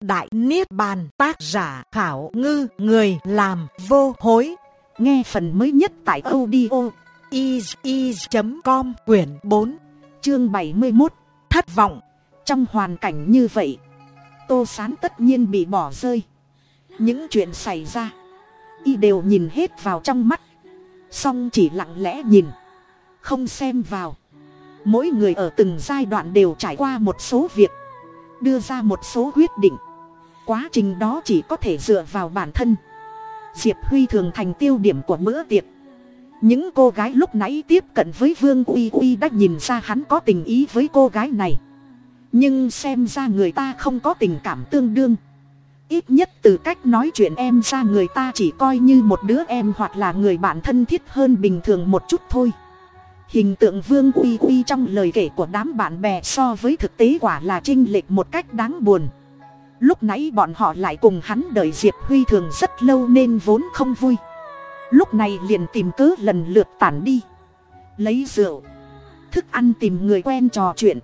Đại Niết Bàn tác giả khảo ngư người làm vô hối. Nghe phần mới nhất tại audio is.com quyển 4 chương 71 thất vọng. Trong hoàn cảnh như vậy, Tô Sán tất nhiên bị bỏ rơi. Những chuyện xảy ra, y đều nhìn hết vào trong mắt. Xong chỉ lặng lẽ nhìn, không xem vào. Mỗi người ở từng giai đoạn đều trải qua một số việc, đưa ra một số quyết định quá trình đó chỉ có thể dựa vào bản thân. Diệp huy thường thành tiêu điểm của bữa tiệc. Những cô gái lúc nãy tiếp cận với vương uy uy đã nhìn ra hắn có tình ý với cô gái này. Nhưng xem ra người ta không có tình cảm tương đương. Ít nhất từ cách nói chuyện em ra người ta chỉ coi như một đứa em hoặc là người bạn thân thiết hơn bình thường một chút thôi. Hình tượng vương uy uy trong lời kể của đám bạn bè so với thực tế quả là chinh lệch một cách đáng buồn lúc nãy bọn họ lại cùng hắn đợi diệp huy thường rất lâu nên vốn không vui. Lúc này liền tìm cớ lần lượt tản đi. Lấy rượu. Thức ăn tìm người quen trò chuyện.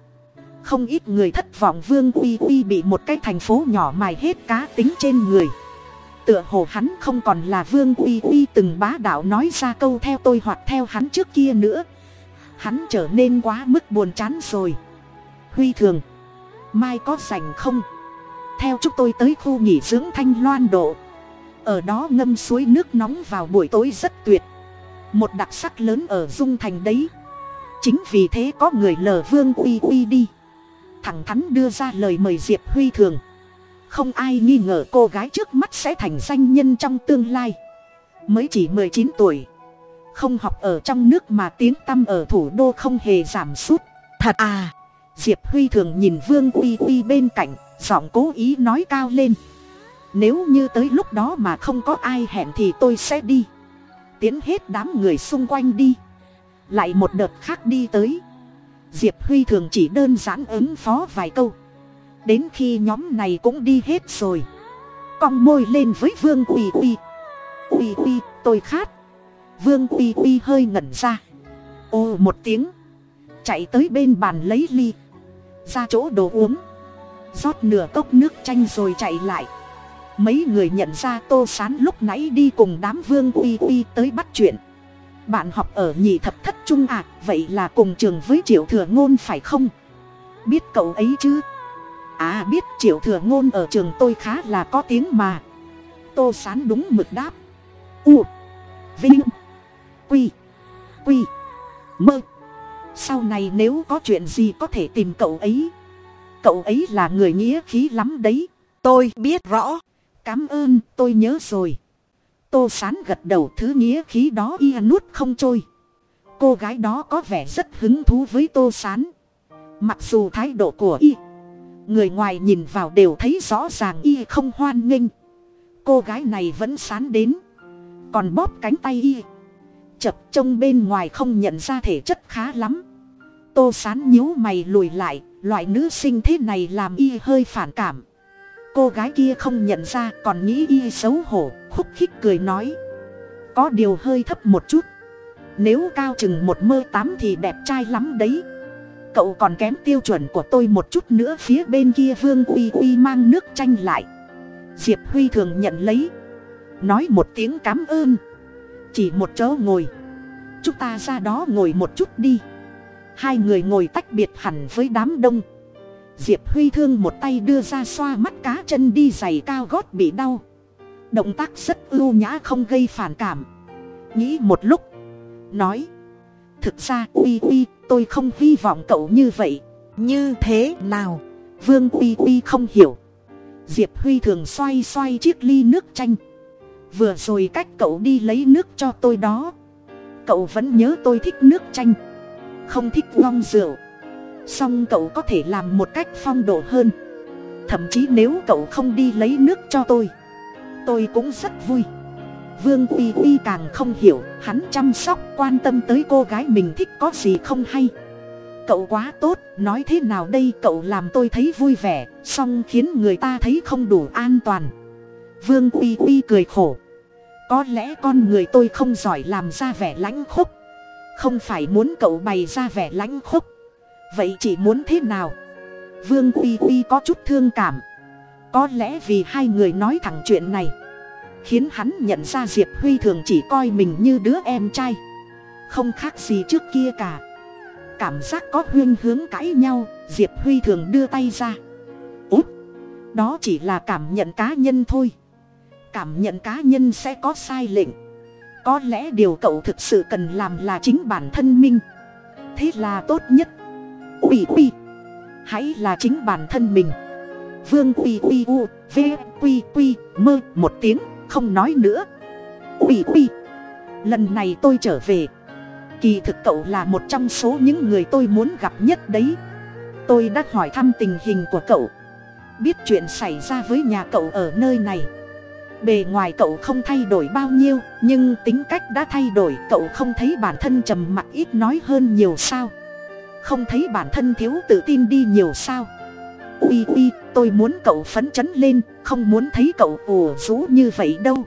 Không ít người thất vọng vương uy uy bị một cái thành phố nhỏ mài hết cá tính trên người. Tựa hồ hắn không còn là vương uy uy từng bá đạo nói ra câu theo tôi hoặc theo hắn trước kia nữa. Hắn trở nên quá mức buồn chán rồi. Huy thường. Mai có rảnh không? Theo chúng tôi tới khu nghỉ dưỡng thanh loan độ. Ở đó ngâm suối nước nóng vào buổi tối rất tuyệt. Một đặc sắc lớn ở dung thành đấy. Chính vì thế có người lờ vương uy uy đi. Thẳng thắn đưa ra lời mời diệp huy thường. Không ai nghi ngờ cô gái trước mắt sẽ thành danh nhân trong tương lai. Mới chỉ mười chín tuổi. Không học ở trong nước mà tiếng tăm ở thủ đô không hề giảm sút. Thật à! Diệp huy thường nhìn vương uy uy bên cạnh giọng cố ý nói cao lên. Nếu như tới lúc đó mà không có ai hẹn thì tôi sẽ đi. Tiến hết đám người xung quanh đi. Lại một đợt khác đi tới. Diệp huy thường chỉ đơn giản ứng phó vài câu. Đến khi nhóm này cũng đi hết rồi. Cong môi lên với vương uy uy. Uy uy, tôi khát. Vương uy uy hơi ngẩn ra. Ô, một tiếng. Chạy tới bên bàn lấy ly. Ra chỗ đồ uống rót nửa cốc nước chanh rồi chạy lại. Mấy người nhận ra tô sán lúc nãy đi cùng đám vương uy uy tới bắt chuyện. Bạn học ở nhị thập thất trung ạ à, vậy là cùng trường với triệu thừa ngôn phải không? Biết cậu ấy chứ? À biết triệu thừa ngôn ở trường tôi khá là có tiếng mà. Tô sán đúng mực đáp. U vinh quy quy mơ. Sau này nếu có chuyện gì có thể tìm cậu ấy cậu ấy là người nghĩa khí lắm đấy. Tôi biết rõ. Cám ơn, tôi nhớ rồi. Tô sán gật đầu, thứ nghĩa khí đó y nuốt không trôi. Cô gái đó có vẻ rất hứng thú với tô sán. Mặc dù thái độ của y, người ngoài nhìn vào đều thấy rõ ràng y không hoan nghênh. Cô gái này vẫn sán đến. Còn bóp cánh tay y. Chập trông bên ngoài không nhận ra thể chất khá lắm. Tô sán nhíu mày lùi lại loại nữ sinh thế này làm y hơi phản cảm. Cô gái kia không nhận ra, còn nghĩ y xấu hổ, khúc khích cười nói. Có điều hơi thấp một chút. Nếu cao chừng một mơ tám thì đẹp trai lắm đấy. Cậu còn kém tiêu chuẩn của tôi một chút nữa, phía bên kia vương uy uy mang nước chanh lại. Diệp huy thường nhận lấy. Nói một tiếng cám ơn. Chỉ một chỗ ngồi. Chúng ta ra đó ngồi một chút đi hai người ngồi tách biệt hẳn với đám đông. Diệp huy thương một tay đưa ra xoa mắt cá chân đi giày cao gót bị đau. Động tác rất ưu nhã không gây phản cảm. Nghĩ một lúc nói thực ra uy uy tôi không hy vọng cậu như vậy. Như thế nào? Vương uy uy không hiểu. Diệp huy thường xoay xoay chiếc ly nước chanh. Vừa rồi cách cậu đi lấy nước cho tôi đó. Cậu vẫn nhớ tôi thích nước chanh không thích ngon rượu. Song cậu có thể làm một cách phong độ hơn. Thậm chí nếu cậu không đi lấy nước cho tôi tôi cũng rất vui. Vương uy uy càng không hiểu, hắn chăm sóc, quan tâm tới cô gái mình thích có gì không hay. Cậu quá tốt, nói thế nào đây, cậu làm tôi thấy vui vẻ, song khiến người ta thấy không đủ an toàn. Vương uy uy cười khổ. Có lẽ con người tôi không giỏi làm ra vẻ lãnh khúc không phải muốn cậu bày ra vẻ lãnh khúc vậy chỉ muốn thế nào? Vương uy uy có chút thương cảm. Có lẽ vì hai người nói thẳng chuyện này, khiến hắn nhận ra diệp huy thường chỉ coi mình như đứa em trai. Không khác gì trước kia cả. Cảm giác có huyên hướng cãi nhau, diệp huy thường đưa tay ra. Úp! Đó chỉ là cảm nhận cá nhân thôi. Cảm nhận cá nhân sẽ có sai lệnh có lẽ điều cậu thực sự cần làm là chính bản thân mình. Thế là tốt nhất. Ui ui. Hãy là chính bản thân mình. Vương ui ui u, v ui ui mơ, một tiếng, không nói nữa. Ui ui lần này tôi trở về. Kỳ thực cậu là một trong số những người tôi muốn gặp nhất đấy. Tôi đã hỏi thăm tình hình của cậu. Biết chuyện xảy ra với nhà cậu ở nơi này bề ngoài cậu không thay đổi bao nhiêu, nhưng tính cách đã thay đổi, cậu không thấy bản thân trầm mặc ít nói hơn nhiều sao? Không thấy bản thân thiếu tự tin đi nhiều sao? Ui ui, tôi muốn cậu phấn chấn lên, không muốn thấy cậu ùa rú như vậy đâu.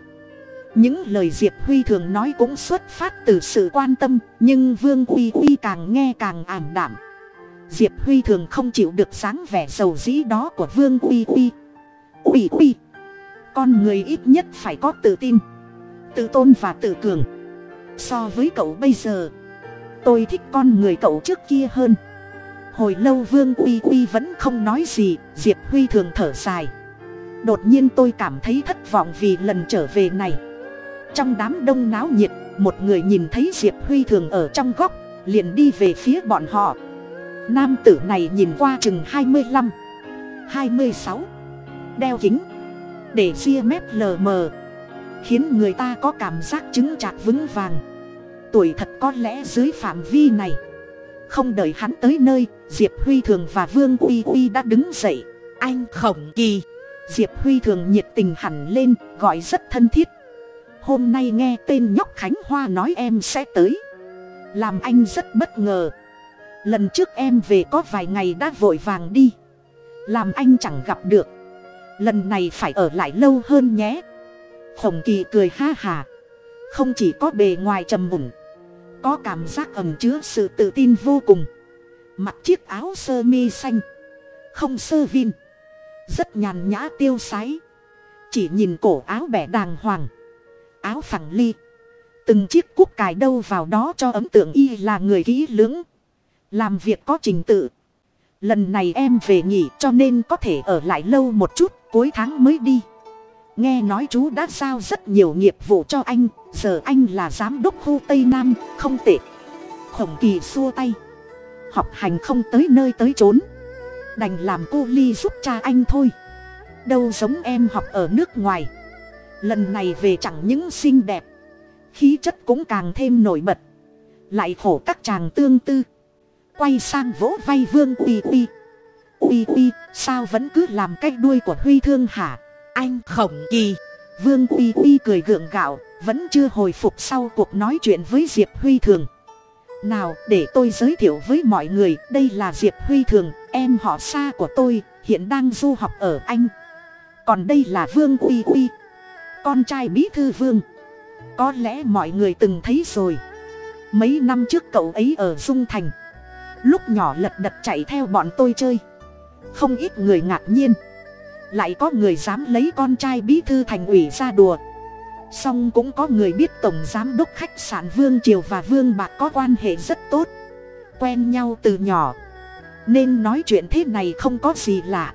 Những lời diệp huy thường nói cũng xuất phát từ sự quan tâm, nhưng vương uy uy càng nghe càng ảm đạm. Diệp huy thường không chịu được dáng vẻ giàu dĩ đó của vương uy uy uy uy con người ít nhất phải có tự tin, tự tôn và tự cường. So với cậu bây giờ, tôi thích con người cậu trước kia hơn. Hồi lâu vương uy uy vẫn không nói gì, diệp huy thường thở dài. Đột nhiên tôi cảm thấy thất vọng vì lần trở về này. Trong đám đông náo nhiệt, một người nhìn thấy diệp huy thường ở trong góc, liền đi về phía bọn họ. Nam tử này nhìn qua chừng hai mươi lăm, hai mươi sáu, đeo kính để ria mép lờ mờ, khiến người ta có cảm giác chứng chạc vững vàng. Tuổi thật có lẽ dưới phạm vi này, không đợi hắn tới nơi, diệp huy thường và vương uy uy đã đứng dậy. Anh khổng kỳ. Diệp huy thường nhiệt tình hẳn lên, gọi rất thân thiết. Hôm nay nghe tên nhóc khánh hoa nói em sẽ tới. Làm anh rất bất ngờ. Lần trước em về có vài ngày đã vội vàng đi. Làm anh chẳng gặp được lần này phải ở lại lâu hơn nhé. Khổng kỳ cười ha hà. Không chỉ có bề ngoài trầm mùn có cảm giác ẩm chứa sự tự tin vô cùng. Mặc chiếc áo sơ mi xanh, không sơ vin, rất nhàn nhã tiêu sái. Chỉ nhìn cổ áo bẻ đàng hoàng, áo phẳng ly. Từng chiếc cúc cài đâu vào đó cho ấn tượng y là người kỹ lưỡng. Làm việc có trình tự lần này em về nghỉ cho nên có thể ở lại lâu một chút, cuối tháng mới đi. Nghe nói chú đã giao rất nhiều nghiệp vụ cho anh, giờ anh là giám đốc khu tây nam, không tệ. Khổng kỳ xua tay. Học hành không tới nơi tới chốn. Đành làm cô ly giúp cha anh thôi. Đâu giống em học ở nước ngoài. Lần này về chẳng những xinh đẹp, khí chất cũng càng thêm nổi bật. Lại khổ các chàng tương tư quay sang vỗ vay vương uy uy. Uy uy, sao vẫn cứ làm cái đuôi của huy thương hả? Anh khổng kỳ. Vương uy uy cười gượng gạo, vẫn chưa hồi phục sau cuộc nói chuyện với diệp huy thường. Nào, để tôi giới thiệu với mọi người, đây là diệp huy thường, em họ xa của tôi, hiện đang du học ở anh. Còn đây là vương uy uy, con trai bí thư vương. Có lẽ mọi người từng thấy rồi. Mấy năm trước cậu ấy ở dung thành lúc nhỏ lật đật chạy theo bọn tôi chơi. Không ít người ngạc nhiên. Lại có người dám lấy con trai bí thư thành ủy ra đùa. Song cũng có người biết tổng giám đốc khách sạn vương triều và vương bạc có quan hệ rất tốt. Quen nhau từ nhỏ. Nên nói chuyện thế này không có gì lạ.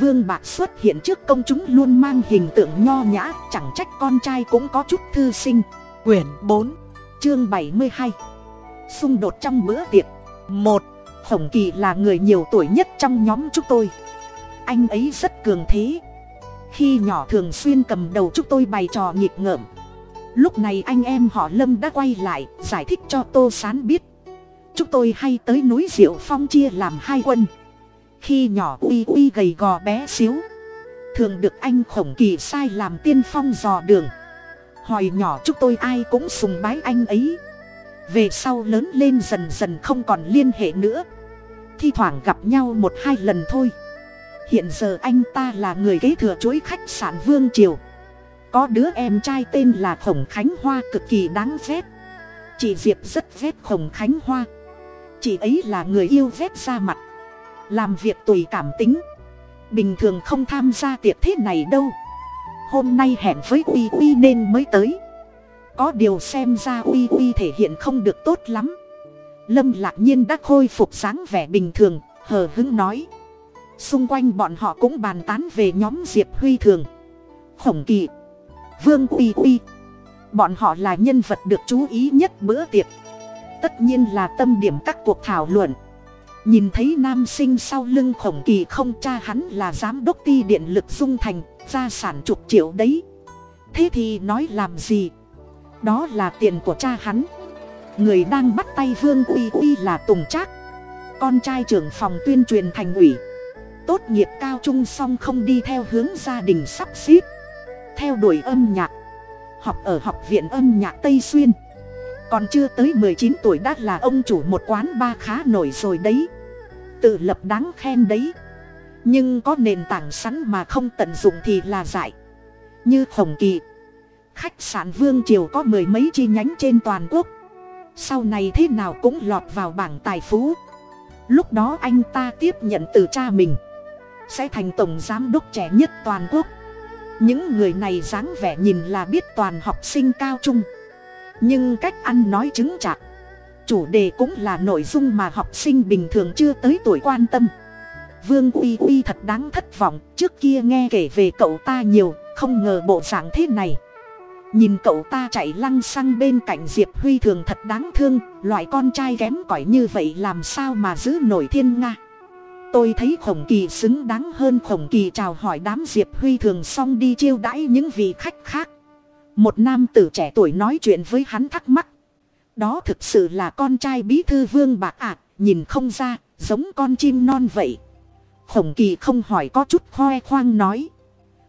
Vương bạc xuất hiện trước công chúng luôn mang hình tượng nho nhã, chẳng trách con trai cũng có chút thư sinh. Quyển bốn, chương bảy mươi hai. Xung đột trong bữa tiệc một khổng kỳ là người nhiều tuổi nhất trong nhóm chúng tôi. Anh ấy rất cường thế. Khi nhỏ thường xuyên cầm đầu chúng tôi bày trò nghịch ngợm. Lúc này anh em họ lâm đã quay lại, giải thích cho tô sán biết. Chúng tôi hay tới núi diệu phong chia làm hai quân. Khi nhỏ uy uy gầy gò bé xíu. Thường được anh khổng kỳ sai làm tiên phong dò đường. Hồi nhỏ chúng tôi ai cũng sùng bái anh ấy về sau lớn lên dần dần không còn liên hệ nữa. Thi thoảng gặp nhau một hai lần thôi. Hiện giờ anh ta là người kế thừa chuỗi khách sạn vương triều. Có đứa em trai tên là khổng khánh hoa cực kỳ đáng ghét. Chị diệp rất ghét khổng khánh hoa. Chị ấy là người yêu ghét ra mặt. Làm việc tùy cảm tính. Bình thường không tham gia tiệc thế này đâu. Hôm nay hẹn với uy uy nên mới tới có điều xem ra uy uy thể hiện không được tốt lắm. Lâm lạc nhiên đã khôi phục dáng vẻ bình thường, hờ hứng nói. Xung quanh bọn họ cũng bàn tán về nhóm diệp huy thường. Khổng kỳ, vương uy uy. Bọn họ là nhân vật được chú ý nhất bữa tiệc. Tất nhiên là tâm điểm các cuộc thảo luận. Nhìn thấy nam sinh sau lưng khổng kỳ không cha hắn là giám đốc ty điện lực dung thành, gia sản chục triệu đấy. Thế thì nói làm gì? Đó là tiền của cha hắn. Người đang bắt tay vương uy uy là tùng trác. Con trai trưởng phòng tuyên truyền thành ủy. Tốt nghiệp cao trung xong không đi theo hướng gia đình sắp xếp. Theo đuổi âm nhạc. Học ở học viện âm nhạc tây xuyên. Còn chưa tới mười chín tuổi đã là ông chủ một quán ba khá nổi rồi đấy. Tự lập đáng khen đấy. Nhưng có nền tảng sẵn mà không tận dụng thì là dại. Như khổng kỳ khách sạn vương triều có mười mấy chi nhánh trên toàn quốc. Sau này thế nào cũng lọt vào bảng tài phú. Lúc đó anh ta tiếp nhận từ cha mình. Sẽ thành tổng giám đốc trẻ nhất toàn quốc. Những người này dáng vẻ nhìn là biết toàn học sinh cao trung. Nhưng cách ăn nói chứng chạc. Chủ đề cũng là nội dung mà học sinh bình thường chưa tới tuổi quan tâm. Vương uy uy thật đáng thất vọng, trước kia nghe kể về cậu ta nhiều, không ngờ bộ dạng thế này nhìn cậu ta chạy lăng xăng bên cạnh diệp huy thường thật đáng thương, loại con trai kém cỏi như vậy làm sao mà giữ nổi thiên nga? Tôi thấy khổng kỳ xứng đáng hơn khổng kỳ chào hỏi đám diệp huy thường xong đi chiêu đãi những vị khách khác. Một nam tử trẻ tuổi nói chuyện với hắn thắc mắc. Đó thực sự là con trai bí thư vương bạc ạ, nhìn không ra, giống con chim non vậy. Khổng kỳ không hỏi có chút khoe khoang nói.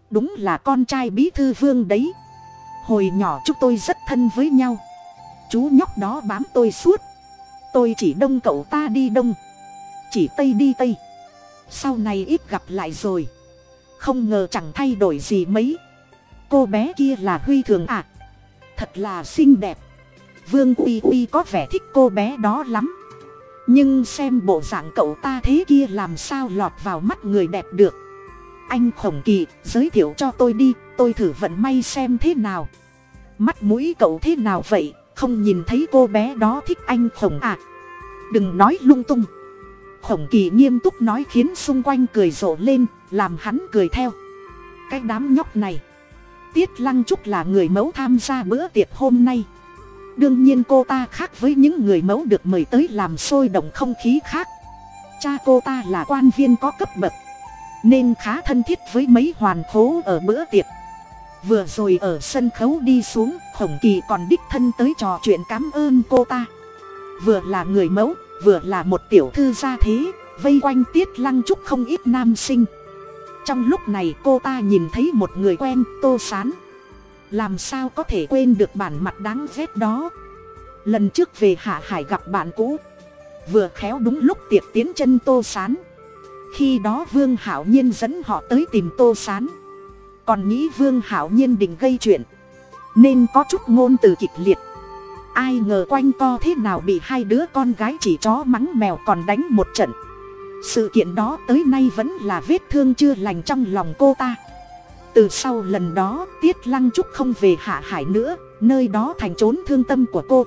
Đúng là con trai bí thư vương đấy hồi nhỏ chúng tôi rất thân với nhau. Chú nhóc đó bám tôi suốt. Tôi chỉ đông cậu ta đi đông. Chỉ tây đi tây. Sau này ít gặp lại rồi. Không ngờ chẳng thay đổi gì mấy. Cô bé kia là huy thường à thật là xinh đẹp. Vương uy uy có vẻ thích cô bé đó lắm. Nhưng xem bộ dạng cậu ta thế kia làm sao lọt vào mắt người đẹp được. Anh khổng kỳ, giới thiệu cho tôi đi. Tôi thử vận may xem thế nào mắt mũi cậu thế nào vậy? Không nhìn thấy cô bé đó thích anh khổng à? Đừng nói lung tung. Khổng kỳ nghiêm túc nói khiến xung quanh cười rộ lên, làm hắn cười theo. Cái đám nhóc này. Tiết lăng trúc là người mẫu tham gia bữa tiệc hôm nay. Đương nhiên cô ta khác với những người mẫu được mời tới làm sôi động không khí khác. Cha cô ta là quan viên có cấp bậc, nên khá thân thiết với mấy hoàn khố ở bữa tiệc vừa rồi ở sân khấu đi xuống khổng kỳ còn đích thân tới trò chuyện cám ơn cô ta. Vừa là người mẫu, vừa là một tiểu thư gia thế, vây quanh tiết lăng trúc không ít nam sinh. Trong lúc này cô ta nhìn thấy một người quen, tô sán. Làm sao có thể quên được bản mặt đáng ghét đó? Lần trước về hạ hải gặp bạn cũ. Vừa khéo đúng lúc tiệc tiến chân tô sán. Khi đó vương hảo nhiên dẫn họ tới tìm tô sán còn nghĩ vương hảo nhiên định gây chuyện. Nên có chút ngôn từ kịch liệt. Ai ngờ quanh co thế nào bị hai đứa con gái chỉ chó mắng mèo còn đánh một trận. Sự kiện đó tới nay vẫn là vết thương chưa lành trong lòng cô ta. Từ sau lần đó, tiết lăng trúc không về hạ hải nữa, nơi đó thành trốn thương tâm của cô.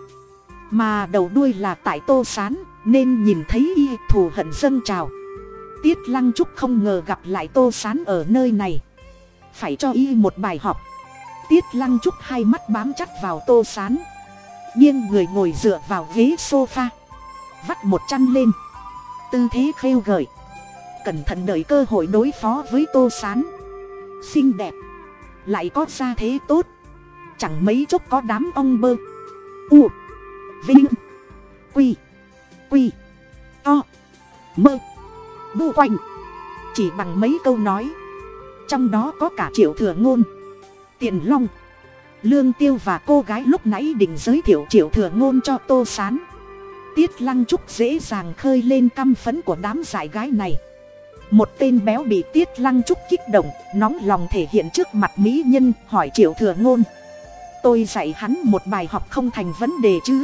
Mà đầu đuôi là tại tô s á n nên nhìn thấy y thù hận dâng trào. Tiết lăng trúc không ngờ gặp lại tô s á n ở nơi này phải cho y một bài học. Tiết lăng trúc hai mắt bám chắc vào tô s á n nghiêng người ngồi dựa vào ghế s o f a vắt một chăn lên. Tư thế khêu gợi. Cẩn thận đợi cơ hội đối phó với tô s á n xinh đẹp. Lại có gia thế tốt. Chẳng mấy chốc có đám ong bơ. U. Vinh. Quy. Quy. To mơ. Bu quanh. Chỉ bằng mấy câu nói trong đó có cả triệu thừa ngôn, tiền long, lương tiêu và cô gái lúc nãy định giới thiệu triệu thừa ngôn cho tô s á n tiết lăng trúc dễ dàng khơi lên căm phấn của đám dại gái này. Một tên béo bị tiết lăng trúc kích động, nóng lòng thể hiện trước mặt mỹ nhân, hỏi triệu thừa ngôn. Tôi dạy hắn một bài học không thành vấn đề chứ?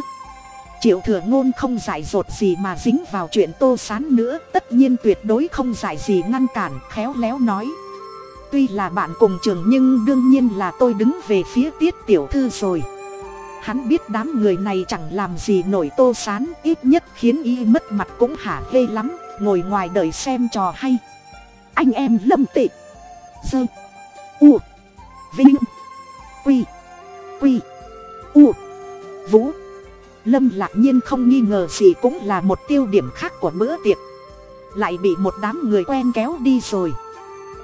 Triệu thừa ngôn không dại dột gì mà dính vào chuyện tô sán nữa, tất nhiên tuyệt đối không dại gì ngăn cản, khéo léo nói tuy là bạn cùng trường nhưng đương nhiên là tôi đứng về phía tiết tiểu thư rồi. Hắn biết đám người này chẳng làm gì nổi tô sán, ít nhất khiến y mất mặt cũng hả hê lắm, ngồi ngoài đợi xem trò hay. Anh em lâm tị, dơ, u, vinh, quy quy, u, vũ. Lâm lạc nhiên không nghi ngờ gì cũng là một tiêu điểm khác của bữa tiệc. Lại bị một đám người quen kéo đi rồi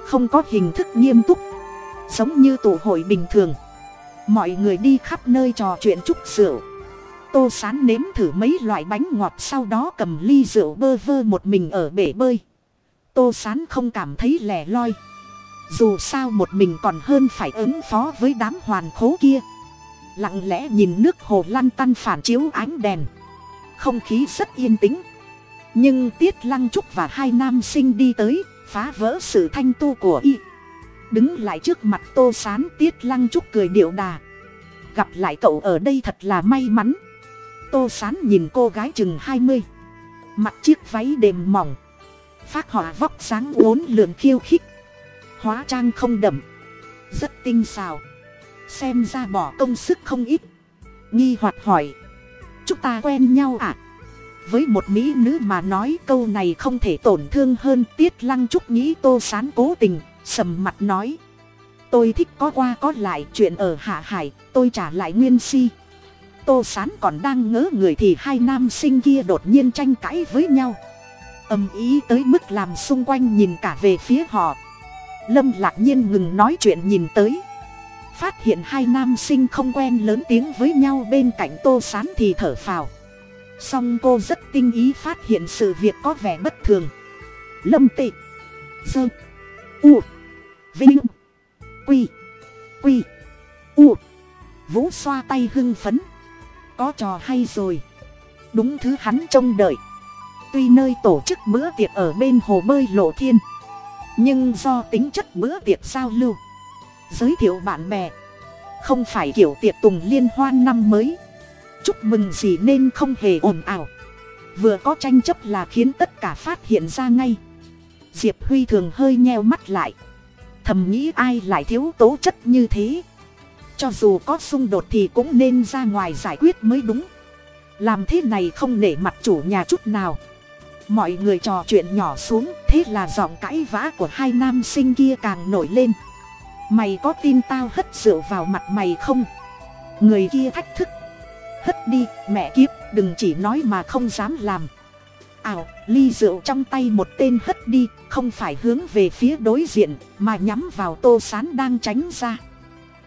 không có hình thức nghiêm túc, giống như tụ hội bình thường. Mọi người đi khắp nơi trò chuyện chúc rượu. Tô sán nếm thử mấy loại bánh ngọt sau đó cầm ly rượu bơ vơ một mình ở bể bơi. Tô sán không cảm thấy lẻ loi. Dù sao một mình còn hơn phải ứng phó với đám hoàn khố kia. Lặng lẽ nhìn nước hồ lăn tăn phản chiếu ánh đèn. Không khí rất yên tĩnh. Nhưng tiết lăng trúc và hai nam sinh đi tới phá vỡ sự thanh tu của y. Đứng lại trước mặt tô sán tiết lăng trúc cười điệu đà. Gặp lại cậu ở đây thật là may mắn. Tô sán nhìn cô gái chừng hai mươi. Mặc chiếc váy đềm mỏng. Phát họa vóc sáng uốn lượn khiêu khích. Hóa trang không đậm. Rất tinh xào. Xem ra bỏ công sức không ít. Nghi hoạt hỏi, chúng ta quen nhau à? Với một mỹ nữ mà nói câu này không thể tổn thương hơn tiết lăng trúc nghĩ tô sán cố tình, sầm mặt nói. Tôi thích có qua có lại chuyện ở hạ hải, tôi trả lại nguyên si. Tô sán còn đang ngớ người thì hai nam sinh kia đột nhiên tranh cãi với nhau. Âm ý tới mức làm xung quanh nhìn cả về phía họ. Lâm lạc nhiên ngừng nói chuyện nhìn tới. Phát hiện hai nam sinh không quen lớn tiếng với nhau bên cạnh tô sán thì thở phào song cô rất tinh ý phát hiện sự việc có vẻ bất thường. Lâm tị, dơ, u, vinh, quy quy, u. Vũ xoa tay hưng phấn. Có trò hay rồi. Đúng thứ hắn trông đợi. Tuy nơi tổ chức bữa tiệc ở bên hồ bơi lộ thiên, nhưng do tính chất bữa tiệc giao lưu, giới thiệu bạn bè, không phải kiểu tiệc tùng liên hoan năm mới chúc mừng gì nên không hề ồn ào. Vừa có tranh chấp là khiến tất cả phát hiện ra ngay. Diệp huy thường hơi nheo mắt lại. Thầm nghĩ ai lại thiếu tố chất như thế. Cho dù có xung đột thì cũng nên ra ngoài giải quyết mới đúng. Làm thế này không nể mặt chủ nhà chút nào. Mọi người trò chuyện nhỏ xuống, thế là giọng cãi vã của hai nam sinh kia càng nổi lên. Mày có tin tao hất rượu vào mặt mày không? Người kia thách thức hất đi, mẹ kiếp, đừng chỉ nói mà không dám làm. Ảo, ly rượu trong tay một tên hất đi, không phải hướng về phía đối diện, mà nhắm vào tô sán đang tránh ra.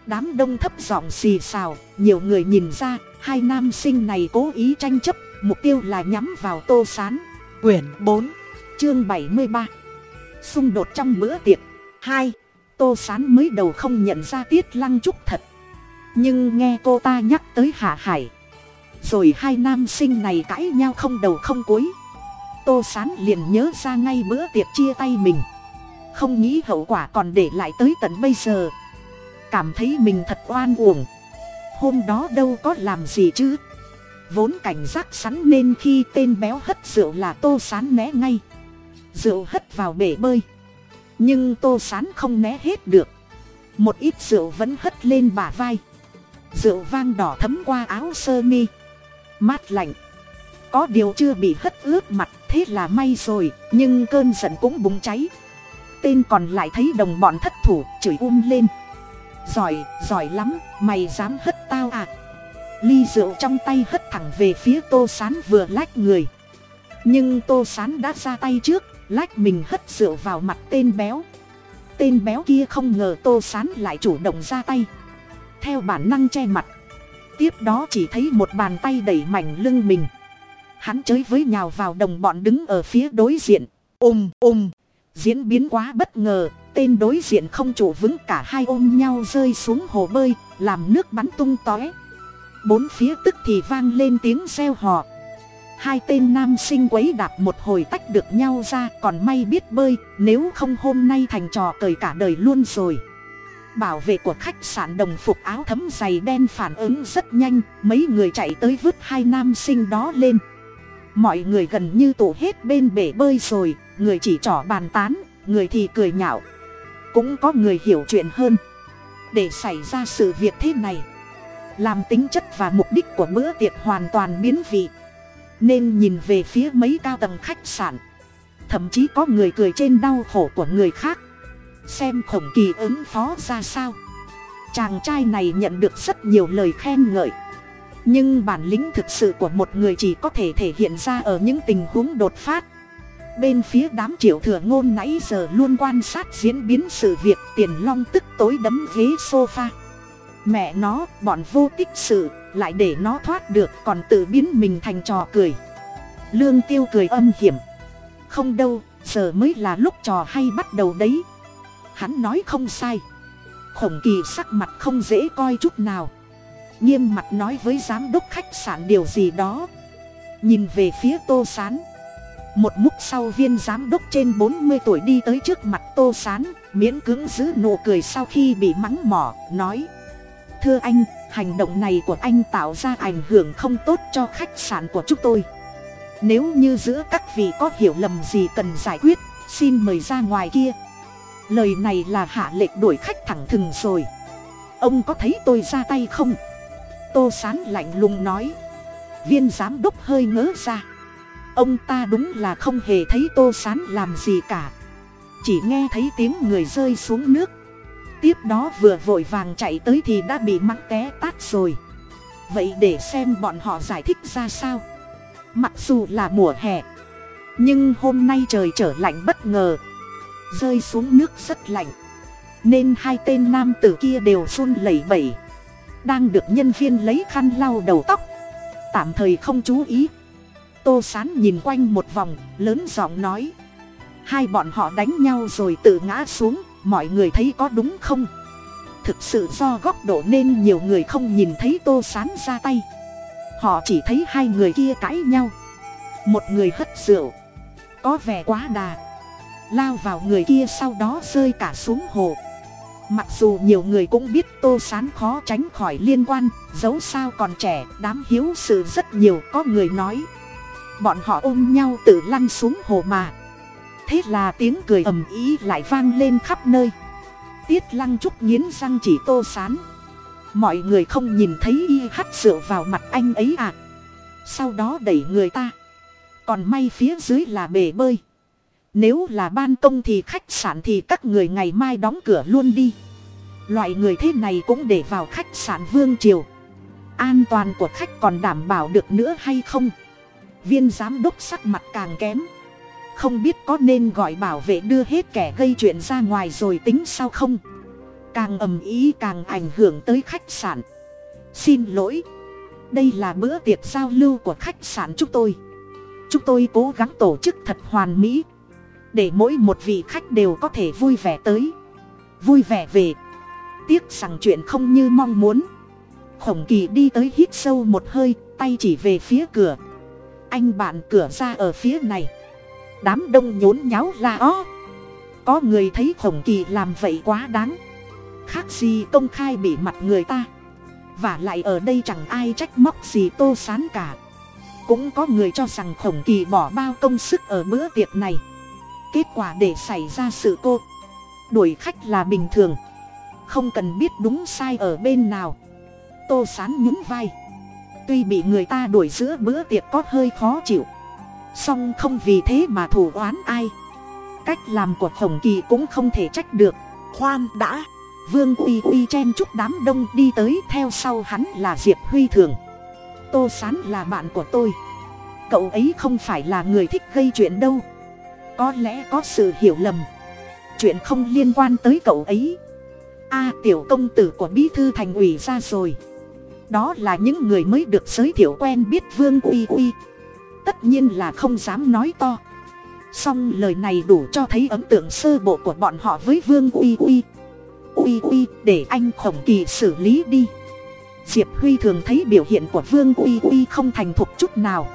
Đám đông thấp giọng xì xào, nhiều người nhìn ra, hai nam sinh này cố ý tranh chấp, mục tiêu là nhắm vào tô sán. Quyển bốn, chương bảy mươi ba. Xung đột trong bữa tiệc. Hai, tô sán mới đầu không nhận ra tiết lăng trúc thật. Nhưng nghe cô ta nhắc tới hạ hải rồi hai nam sinh này cãi nhau không đầu không cuối. Tô sán liền nhớ ra ngay bữa tiệc chia tay mình. Không nghĩ hậu quả còn để lại tới tận bây giờ. Cảm thấy mình thật oan uổng. Hôm đó đâu có làm gì chứ. Vốn cảnh giác sắn nên khi tên béo hất rượu là tô sán né ngay. Rượu hất vào bể bơi. Nhưng tô sán không né hết được. Một ít rượu vẫn hất lên bả vai. Rượu vang đỏ thấm qua áo sơ mi mát lạnh. Có điều chưa bị hất ướt mặt thế là may rồi, nhưng cơn giận cũng bùng cháy. Tên còn lại thấy đồng bọn thất thủ, chửi um lên. Giỏi giỏi lắm, mày dám hất tao à? Ly rượu trong tay hất thẳng về phía tô sán vừa lách người. Nhưng tô sán đã ra tay trước, lách mình hất rượu vào mặt tên béo. Tên béo kia không ngờ tô sán lại chủ động ra tay. Theo bản năng che mặt tiếp đó chỉ thấy một bàn tay đẩy mảnh lưng mình. Hắn chới với nhào vào đồng bọn đứng ở phía đối diện. Ôm ôm diễn biến quá bất ngờ, tên đối diện không chủ vững cả hai ôm nhau rơi xuống hồ bơi, làm nước bắn tung tóe. Bốn phía tức thì vang lên tiếng reo hò. Hai tên nam sinh quấy đạp một hồi tách được nhau ra, còn may biết bơi, nếu không hôm nay thành trò cười cả đời luôn rồi bảo vệ của khách sạn đồng phục áo thấm dày đen phản ứng rất nhanh, mấy người chạy tới vứt hai nam sinh đó lên. Mọi người gần như tụ hết bên bể bơi rồi, người chỉ trỏ bàn tán, người thì cười nhạo. Cũng có người hiểu chuyện hơn. Để xảy ra sự việc thế này, làm tính chất và mục đích của bữa tiệc hoàn toàn biến vị. Nên nhìn về phía mấy cao tầng khách sạn, thậm chí có người cười trên đau khổ của người khác xem khổng kỳ ứng phó ra sao. Chàng trai này nhận được rất nhiều lời khen ngợi. Nhưng bản lĩnh thực sự của một người chỉ có thể thể hiện ra ở những tình huống đột phát. Bên phía đám triệu thừa ngôn nãy giờ luôn quan sát diễn biến sự việc tiền long tức tối đấm ghế sofa. Mẹ nó, bọn vô tích sự, lại để nó thoát được, còn tự biến mình thành trò cười. Lương tiêu cười âm hiểm. Không đâu, giờ mới là lúc trò hay bắt đầu đấy hắn nói không sai. Khổng kỳ sắc mặt không dễ coi chút nào. Nghiêm mặt nói với giám đốc khách sạn điều gì đó. Nhìn về phía tô s á n một múc sau viên giám đốc trên bốn mươi tuổi đi tới trước mặt tô s á n miễn cưỡng giữ nụ cười sau khi bị mắng mỏ, nói. Thưa anh, hành động này của anh tạo ra ảnh hưởng không tốt cho khách sạn của chúng tôi. Nếu như giữa các vị có hiểu lầm gì cần giải quyết, xin mời ra ngoài kia lời này là hạ lệnh đuổi khách thẳng thừng rồi. Ông có thấy tôi ra tay không? Tô sán lạnh lùng nói. Viên giám đốc hơi ngớ ra. Ông ta đúng là không hề thấy tô sán làm gì cả. Chỉ nghe thấy tiếng người rơi xuống nước. Tiếp đó vừa vội vàng chạy tới thì đã bị mắc té tát rồi. Vậy để xem bọn họ giải thích ra sao. Mặc dù là mùa hè, nhưng hôm nay trời trở lạnh bất ngờ rơi xuống nước rất lạnh. Nên hai tên nam tử kia đều run lẩy bẩy. Đang được nhân viên lấy khăn lau đầu tóc. Tạm thời không chú ý. Tô sán nhìn quanh một vòng, lớn giọng nói. Hai bọn họ đánh nhau rồi tự ngã xuống, mọi người thấy có đúng không? Thực sự do góc độ nên nhiều người không nhìn thấy tô sán ra tay. Họ chỉ thấy hai người kia cãi nhau. Một người hất rượu. Có vẻ quá đà lao vào người kia sau đó rơi cả xuống hồ. Mặc dù nhiều người cũng biết tô sán khó tránh khỏi liên quan, dẫu sao còn trẻ, đám hiếu sự rất nhiều, có người nói. Bọn họ ôm nhau tự lăn xuống hồ mà. Thế là tiếng cười ầm ý lại vang lên khắp nơi. Tiết lăng trúc nghiến răng chỉ tô sán. Mọi người không nhìn thấy y hắt rượu vào mặt anh ấy à. Sau đó đẩy người ta. Còn may phía dưới là bể bơi nếu là ban công thì khách sạn thì các người ngày mai đóng cửa luôn đi. Loại người thế này cũng để vào khách sạn Vương Triều. An toàn của khách còn đảm bảo được nữa hay không? Viên giám đốc sắc mặt càng kém. Không biết có nên gọi bảo vệ đưa hết kẻ gây chuyện ra ngoài rồi tính sao không? Càng ầm ý càng ảnh hưởng tới khách sạn. Xin lỗi. Đây là bữa tiệc giao lưu của khách sạn chúng tôi. Chúng tôi cố gắng tổ chức thật hoàn mỹ để mỗi một vị khách đều có thể vui vẻ tới. Vui vẻ về. Tiếc rằng chuyện không như mong muốn. Khổng kỳ đi tới hít sâu một hơi, tay chỉ về phía cửa. Anh bạn cửa ra ở phía này. Đám đông nhốn nháo la ó. Có người thấy khổng kỳ làm vậy quá đáng. Khác gì công khai bị mặt người ta. Và lại ở đây chẳng ai trách móc gì tô sán cả. Cũng có người cho rằng khổng kỳ bỏ bao công sức ở bữa tiệc này kết quả để xảy ra sự cô. Đuổi khách là bình thường. Không cần biết đúng sai ở bên nào. Tô sán nhún vai. Tuy bị người ta đuổi giữa bữa tiệc có hơi khó chịu. Song không vì thế mà thủ oán ai. Cách làm của khổng kỳ cũng không thể trách được. Khoan đã. Vương uy uy chen chúc đám đông đi tới theo sau hắn là diệp huy thường. Tô sán là bạn của tôi. Cậu ấy không phải là người thích gây chuyện đâu có lẽ có sự hiểu lầm. Chuyện không liên quan tới cậu ấy. A tiểu công tử của bí thư thành ủy ra rồi. Đó là những người mới được giới thiệu quen biết vương uy uy. Tất nhiên là không dám nói to. Song lời này đủ cho thấy ấn tượng sơ bộ của bọn họ với vương uy uy. Uy uy, để anh khổng kỳ xử lý đi. Diệp huy thường thấy biểu hiện của vương uy uy không thành thục chút nào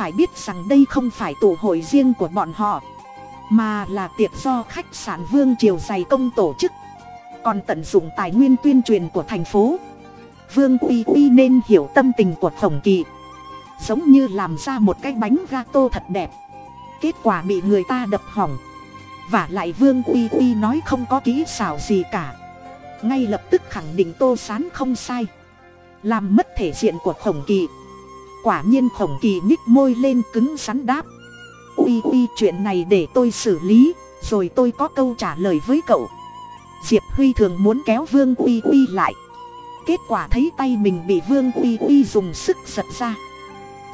phải biết rằng đây không phải tụ hội riêng của bọn họ, mà là tiệc do khách sạn vương triều dày công tổ chức. Còn tận dụng tài nguyên tuyên truyền của thành phố, vương uy uy nên hiểu tâm tình của khổng kỳ. Giống như làm ra một cái bánh gato thật đẹp. Kết quả bị người ta đập hỏng. Và lại vương uy uy nói không có kỹ xảo gì cả. Ngay lập tức khẳng định tô sán không sai. Làm mất thể diện của khổng kỳ quả nhiên khổng kỳ nhích môi lên cứng rắn đáp. Uy uy chuyện này để tôi xử lý, rồi tôi có câu trả lời với cậu. Diệp huy thường muốn kéo vương uy uy lại. Kết quả thấy tay mình bị vương uy uy dùng sức giật ra.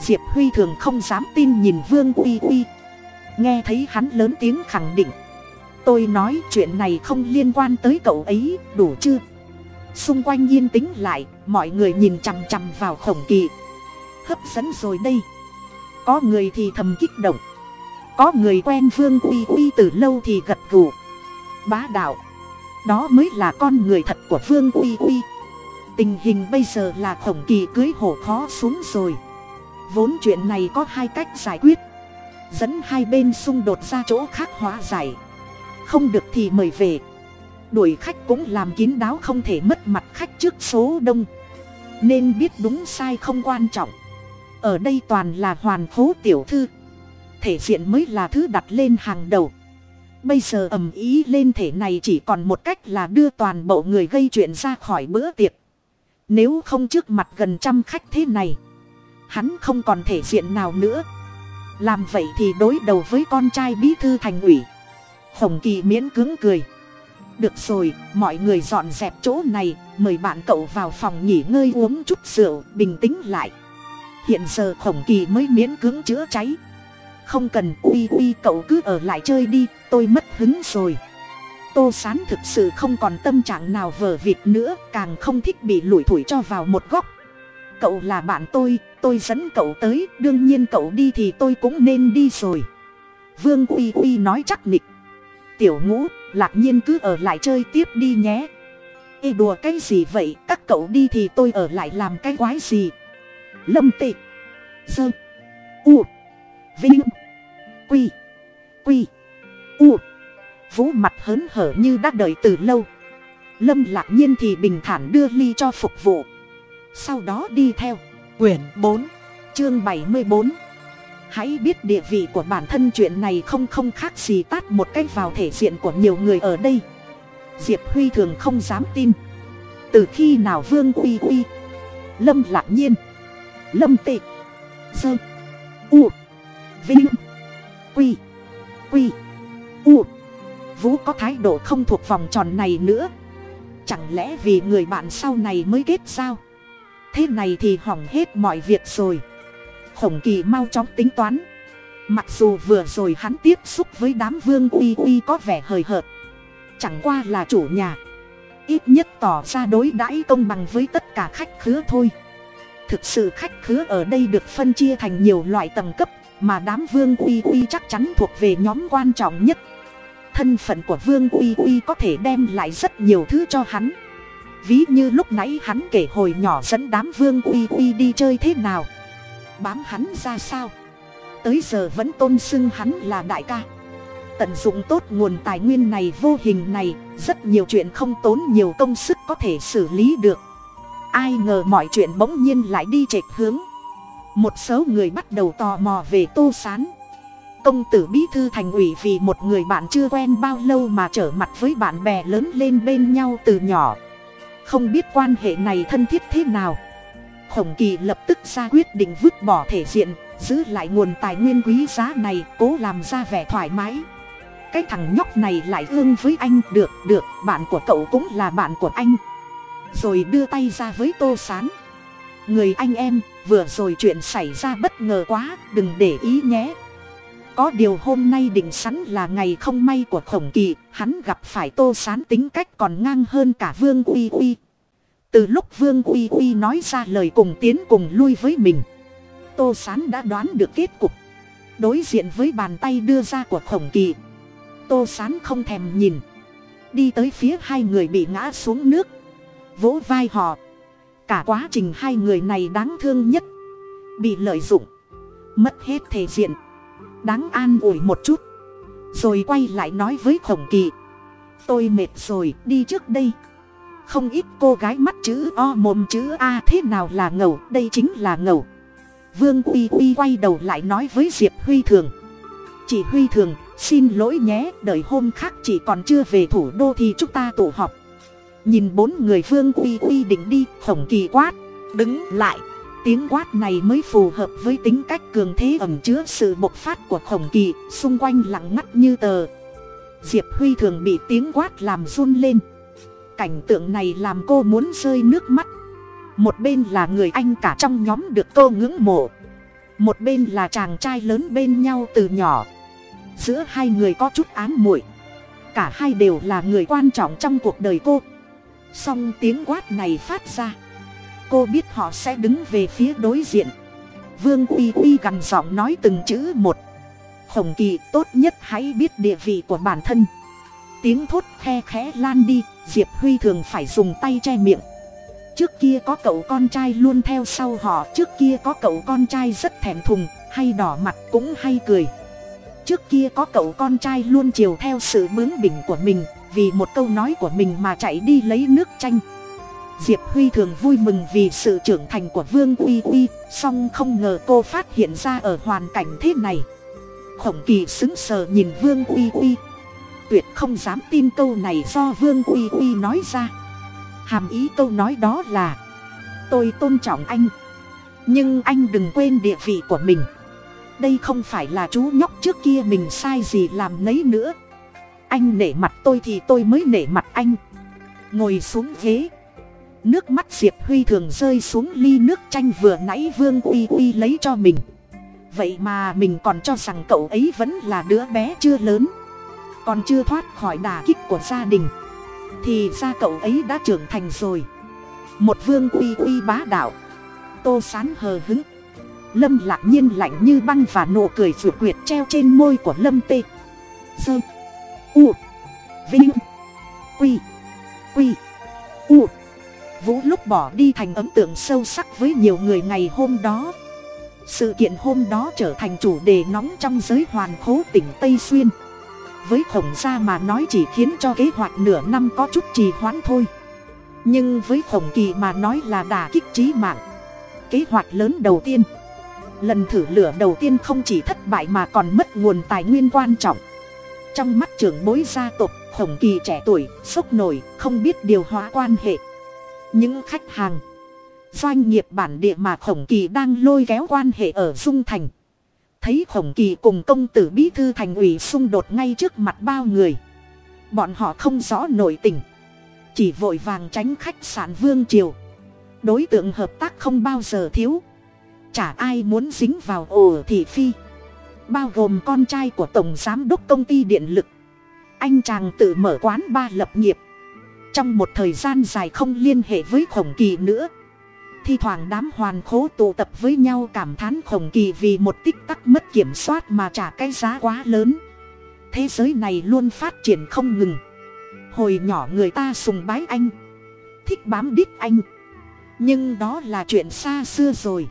Diệp huy thường không dám tin nhìn vương uy uy. Nghe thấy hắn lớn tiếng khẳng định. Tôi nói chuyện này không liên quan tới cậu ấy, đủ chưa? Xung quanh yên tĩnh lại, mọi người nhìn chằm chằm vào khổng kỳ hấp dẫn rồi đây. Có người thì thầm kích động. Có người quen vương uy uy từ lâu thì gật gù. Bá đạo, đó mới là con người thật của vương uy uy. Tình hình bây giờ là khổng kỳ cưới hổ khó xuống rồi. Vốn chuyện này có hai cách giải quyết. Dẫn hai bên xung đột ra chỗ khác hóa giải. Không được thì mời về. Đuổi khách cũng làm kín đáo không thể mất mặt khách trước số đông. Nên biết đúng sai không quan trọng ở đây toàn là hoàn khố tiểu thư. Thể diện mới là thứ đặt lên hàng đầu. Bây giờ ầm ý lên thể này chỉ còn một cách là đưa toàn bộ người gây chuyện ra khỏi bữa tiệc. Nếu không trước mặt gần trăm khách thế này, hắn không còn thể diện nào nữa. Làm vậy thì đối đầu với con trai bí thư thành ủy. Khổng kỳ miễn cứng cười. Được rồi, mọi người dọn dẹp chỗ này, mời bạn cậu vào phòng nghỉ ngơi uống chút rượu, bình tĩnh lại hiện giờ khổng kỳ mới miễn cưỡng chữa cháy. Không cần, uy uy, cậu cứ ở lại chơi đi, tôi mất hứng rồi. Tô sán thực sự không còn tâm trạng nào vờ vịt nữa, càng không thích bị lủi thủi cho vào một góc. Cậu là bạn tôi tôi dẫn cậu tới, đương nhiên cậu đi thì tôi cũng nên đi rồi. Vương uy uy nói chắc nịch. Tiểu ngũ, lạc nhiên cứ ở lại chơi tiếp đi nhé. Ê, đùa cái gì vậy, các cậu đi thì tôi ở lại làm cái quái gì? Lâm tị. Dơ u. Vinh. Quy. Quy. U. Vũ mặt hớn hở như đã đợi từ lâu. Lâm lạc nhiên thì bình thản đưa ly cho phục vụ. Sau đó đi theo. Quyển bốn, chương bảy mươi bốn. Hãy biết địa vị của bản thân chuyện này không không khác gì tát một cách vào thể diện của nhiều người ở đây. Diệp huy thường không dám tin. Từ khi nào vương uy uy? Lâm lạc nhiên lâm tị. Sơ. U. Vinh. Quy. Quy. U. Vũ có thái độ không thuộc vòng tròn này nữa. Chẳng lẽ vì người bạn sau này mới kết sao? thế này thì hỏng hết mọi việc rồi. Khổng kỳ mau chóng tính toán. Mặc dù vừa rồi hắn tiếp xúc với đám vương uy uy có vẻ hời hợt. Chẳng qua là chủ nhà. Ít nhất tỏ ra đối đãi công bằng với tất cả khách khứa thôi thực sự khách khứa ở đây được phân chia thành nhiều loại tầng cấp, mà đám vương uy uy chắc chắn thuộc về nhóm quan trọng nhất. Thân phận của vương uy uy có thể đem lại rất nhiều thứ cho hắn. Ví như lúc nãy hắn kể hồi nhỏ dẫn đám vương uy uy đi chơi thế nào. Bám hắn ra sao? Tới giờ vẫn tôn xưng hắn là đại ca. Tận dụng tốt nguồn tài nguyên này vô hình này, rất nhiều chuyện không tốn nhiều công sức có thể xử lý được ai ngờ mọi chuyện bỗng nhiên lại đi chệch hướng. Một số người bắt đầu tò mò về tô s á n công tử bí thư thành ủy vì một người bạn chưa quen bao lâu mà trở mặt với bạn bè lớn lên bên nhau từ nhỏ. Không biết quan hệ này thân thiết thế nào. Khổng kỳ lập tức ra quyết định vứt bỏ thể diện, giữ lại nguồn tài nguyên quý giá này, cố làm ra vẻ thoải mái. Cái thằng nhóc này lại ương với anh, được được, bạn của cậu cũng là bạn của anh rồi đưa tay ra với tô s á n người anh em, vừa rồi chuyện xảy ra bất ngờ quá, đừng để ý nhé. Có điều hôm nay định sẵn là ngày không may của khổng kỳ, hắn gặp phải tô sán tính cách còn ngang hơn cả vương uy uy. Từ lúc vương uy uy nói ra lời cùng tiến cùng lui với mình, tô sán đã đoán được kết cục. Đối diện với bàn tay đưa ra của khổng kỳ, tô sán không thèm nhìn. Đi tới phía hai người bị ngã xuống nước vỗ vai họ. Cả quá trình hai người này đáng thương nhất. Bị lợi dụng. Mất hết thể diện. Đáng an ủi một chút. Rồi quay lại nói với khổng kỳ. Tôi mệt rồi, đi trước đây. Không ít cô gái mắt chữ o mồm chữ a thế nào là ngầu, đây chính là ngầu. Vương uy uy quay đầu lại nói với diệp huy thường. Chị huy thường, xin lỗi nhé, đợi hôm khác chị còn chưa về thủ đô thì chúng ta tụ họp nhìn bốn người vương uy uy định đi khổng kỳ quát. Đứng lại. Tiếng quát này mới phù hợp với tính cách cường thế ẩm chứa sự bộc phát của khổng kỳ, xung quanh lặng ngắt như tờ. Diệp huy thường bị tiếng quát làm run lên. Cảnh tượng này làm cô muốn rơi nước mắt. Một bên là người anh cả trong nhóm được cô ngưỡng mộ. Một bên là chàng trai lớn bên nhau từ nhỏ. Giữa hai người có chút án muội. Cả hai đều là người quan trọng trong cuộc đời cô song tiếng quát này phát ra. Cô biết họ sẽ đứng về phía đối diện. Vương uy uy gằn giọng nói từng chữ một. Khổng kỳ, tốt nhất hãy biết địa vị của bản thân. Tiếng thốt khe khẽ lan đi, diệp huy thường phải dùng tay che miệng. Trước kia có cậu con trai luôn theo sau họ, trước kia có cậu con trai rất thèm thùng, hay đỏ mặt cũng hay cười. Trước kia có cậu con trai luôn chiều theo sự bướng bỉnh của mình vì một câu nói của mình mà chạy đi lấy nước chanh. Diệp huy thường vui mừng vì sự trưởng thành của vương uy uy, song không ngờ cô phát hiện ra ở hoàn cảnh thế này. Khổng kỳ xứng sờ nhìn vương uy uy. Tuyệt không dám tin câu này do vương uy uy nói ra. Hàm ý câu nói đó là, tôi tôn trọng anh, nhưng anh đừng quên địa vị của mình. Đây không phải là chú nhóc trước kia mình sai gì làm nấy nữa anh nể mặt tôi thì tôi mới nể mặt anh. Ngồi xuống ghế. Nước mắt diệp huy thường rơi xuống ly nước chanh vừa nãy vương uy uy lấy cho mình. Vậy mà mình còn cho rằng cậu ấy vẫn là đứa bé chưa lớn. Còn chưa thoát khỏi đà kích của gia đình. Thì ra cậu ấy đã trưởng thành rồi. Một vương uy uy bá đạo. Tô sán hờ hứng lâm lạc nhiên lạnh như băng và nụ cười ruột quyệt treo trên môi của lâm tê. Dơ u. Vinh. Quy. Quy. U. Vũ lúc bỏ đi thành ấn tượng sâu sắc với nhiều người ngày hôm đó. Sự kiện hôm đó trở thành chủ đề nóng trong giới hoàn khố tỉnh tây xuyên. Với khổng gia mà nói chỉ khiến cho kế hoạch nửa năm có chút trì hoãn thôi. Nhưng với khổng kỳ mà nói là đà kích trí mạng. Kế hoạch lớn đầu tiên. Lần thử lửa đầu tiên không chỉ thất bại mà còn mất nguồn tài nguyên quan trọng trong mắt trưởng bối gia tộc khổng kỳ trẻ tuổi, sốc nổi, không biết điều hóa quan hệ. Những khách hàng, doanh nghiệp bản địa mà khổng kỳ đang lôi kéo quan hệ ở dung thành. Thấy khổng kỳ cùng công tử bí thư thành ủy xung đột ngay trước mặt bao người. Bọn họ không rõ nội tình. Chỉ vội vàng tránh khách sạn vương triều. Đối tượng hợp tác không bao giờ thiếu. Chả ai muốn dính vào ổ thị phi bao gồm con trai của tổng giám đốc công ty điện lực. Anh chàng tự mở quán ba lập nghiệp. Trong một thời gian dài không liên hệ với khổng kỳ nữa. Thi thoảng đám hoàn khố tụ tập với nhau cảm thán khổng kỳ vì một tích tắc mất kiểm soát mà trả cái giá quá lớn. Thế giới này luôn phát triển không ngừng. Hồi nhỏ người ta sùng bái anh, thích bám đít anh. Nhưng đó là chuyện xa xưa rồi.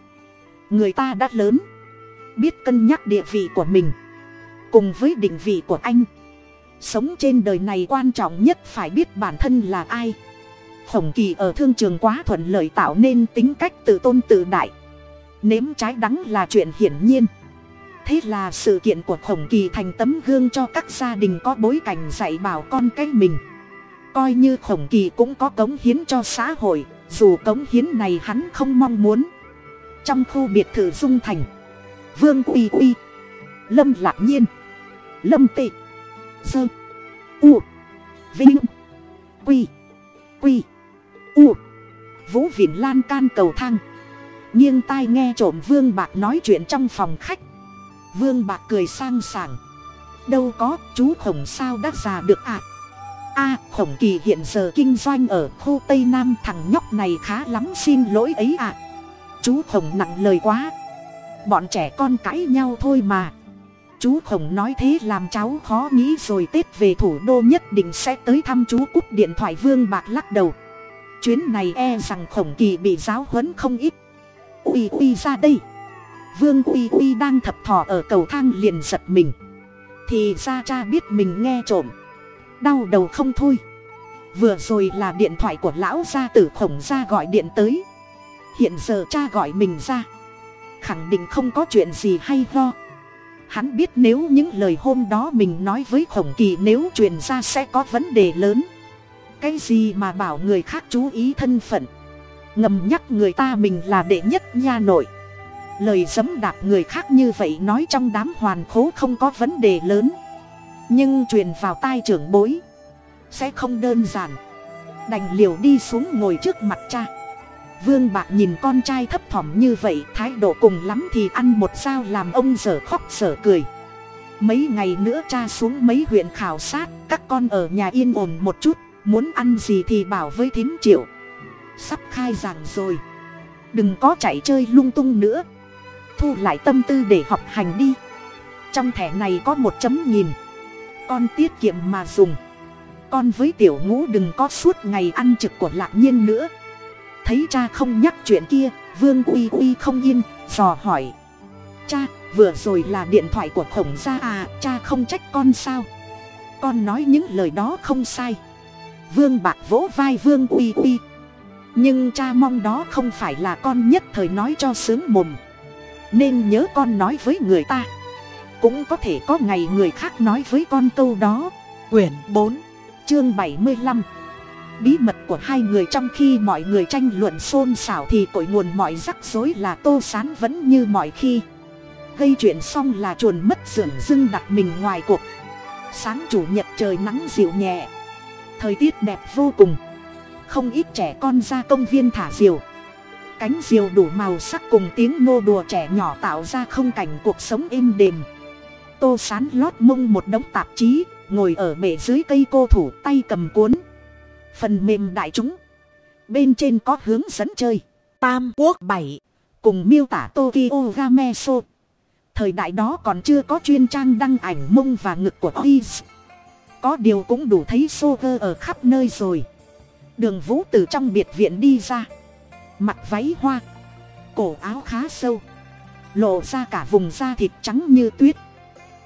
Người ta đã lớn biết cân nhắc địa vị của mình. Cùng với định vị của anh, sống trên đời này quan trọng nhất phải biết bản thân là ai. Khổng kỳ ở thương trường quá thuận lợi tạo nên tính cách tự tôn tự đại. Nếm trái đắng là chuyện hiển nhiên. Thế là sự kiện của khổng kỳ thành tấm gương cho các gia đình có bối cảnh dạy bảo con cái mình. Coi như khổng kỳ cũng có cống hiến cho xã hội, dù cống hiến này hắn không mong muốn. Trong khu biệt thự dung thành vương uy uy lâm lạc nhiên. Lâm tị. Sơ. U. Vinh. Quy. Quy. U. Vũ vịn lan can cầu thang. Nghiêng tai nghe trộm vương bạc nói chuyện trong phòng khách. Vương bạc cười sang sảng. Đâu có, chú khổng sao đã già được ạ à? a, khổng kỳ hiện giờ kinh doanh ở khu tây nam thằng nhóc này khá lắm, xin lỗi ấy ạ à. chú khổng nặng lời quá bọn trẻ con cãi nhau thôi mà. Chú khổng nói thế làm cháu khó nghĩ rồi tết về thủ đô nhất định sẽ tới thăm chú cúp điện thoại vương bạc lắc đầu. Chuyến này e rằng khổng kỳ bị giáo huấn không ít. Uy uy ra đây. Vương uy uy đang thập thò ở cầu thang liền giật mình. Thì ra cha biết mình nghe trộm. Đau đầu không thôi. Vừa rồi là điện thoại của lão gia tử khổng gia gọi điện tới. Hiện giờ cha gọi mình ra khẳng định không có chuyện gì hay ho. hắn biết nếu những lời hôm đó mình nói với khổng kỳ nếu truyền ra sẽ có vấn đề lớn. Cái gì mà bảo người khác chú ý thân phận? Ngầm nhắc người ta mình là đệ nhất nha nội. Lời dấm đạp người khác như vậy nói trong đám hoàn khố không có vấn đề lớn. Nhưng truyền vào tai trưởng bối sẽ không đơn giản. Đành liều đi xuống ngồi trước mặt cha vương bạc nhìn con trai thấp thỏm như vậy, thái độ cùng lắm thì ăn một sao làm ông dở khóc dở cười. Mấy ngày nữa cha xuống mấy huyện khảo sát, các con ở nhà yên ổn một chút, muốn ăn gì thì bảo với thím triệu. Sắp khai giảng rồi. Đừng có chạy chơi lung tung nữa. Thu lại tâm tư để học hành đi. Trong thẻ này có một chấm nhìn con tiết kiệm mà dùng. Con với tiểu ngũ đừng có suốt ngày ăn trực của lạc nhiên nữa thấy cha không nhắc chuyện kia, vương uy uy không yên, dò hỏi. Cha, vừa rồi là điện thoại của khổng gia à cha không trách con sao? Con nói những lời đó không sai. Vương bạc vỗ vai vương uy uy. Nhưng cha mong đó không phải là con nhất thời nói cho sướng mồm. Nên nhớ con nói với người ta. Cũng có thể có ngày người khác nói với con câu đó. Quyển bốn, chương bảy mươi lăm bí mật của hai người trong khi mọi người tranh luận xôn xảo thì cội nguồn mọi rắc rối là tô sán vẫn như mọi khi. Gây chuyện xong là chuồn mất dưỡng dưng đặt mình ngoài cuộc. Sáng chủ nhật trời nắng dịu nhẹ. Thời tiết đẹp vô cùng. Không ít trẻ con ra công viên thả diều. Cánh diều đủ màu sắc cùng tiếng nô đùa trẻ nhỏ tạo ra không cảnh cuộc sống êm đềm. Tô sán lót mông một đống tạp chí, ngồi ở bể dưới cây cô thủ tay cầm cuốn phần mềm đại chúng. Bên trên có hướng dẫn chơi, tam quốc bảy, cùng miêu tả tokyo game show thời đại đó còn chưa có chuyên trang đăng ảnh mông và ngực của Ois. có điều cũng đủ thấy Soger ở khắp nơi rồi. Đường vũ từ trong biệt viện đi ra. Mặc váy hoa, cổ áo khá sâu. Lộ ra cả vùng da thịt trắng như tuyết.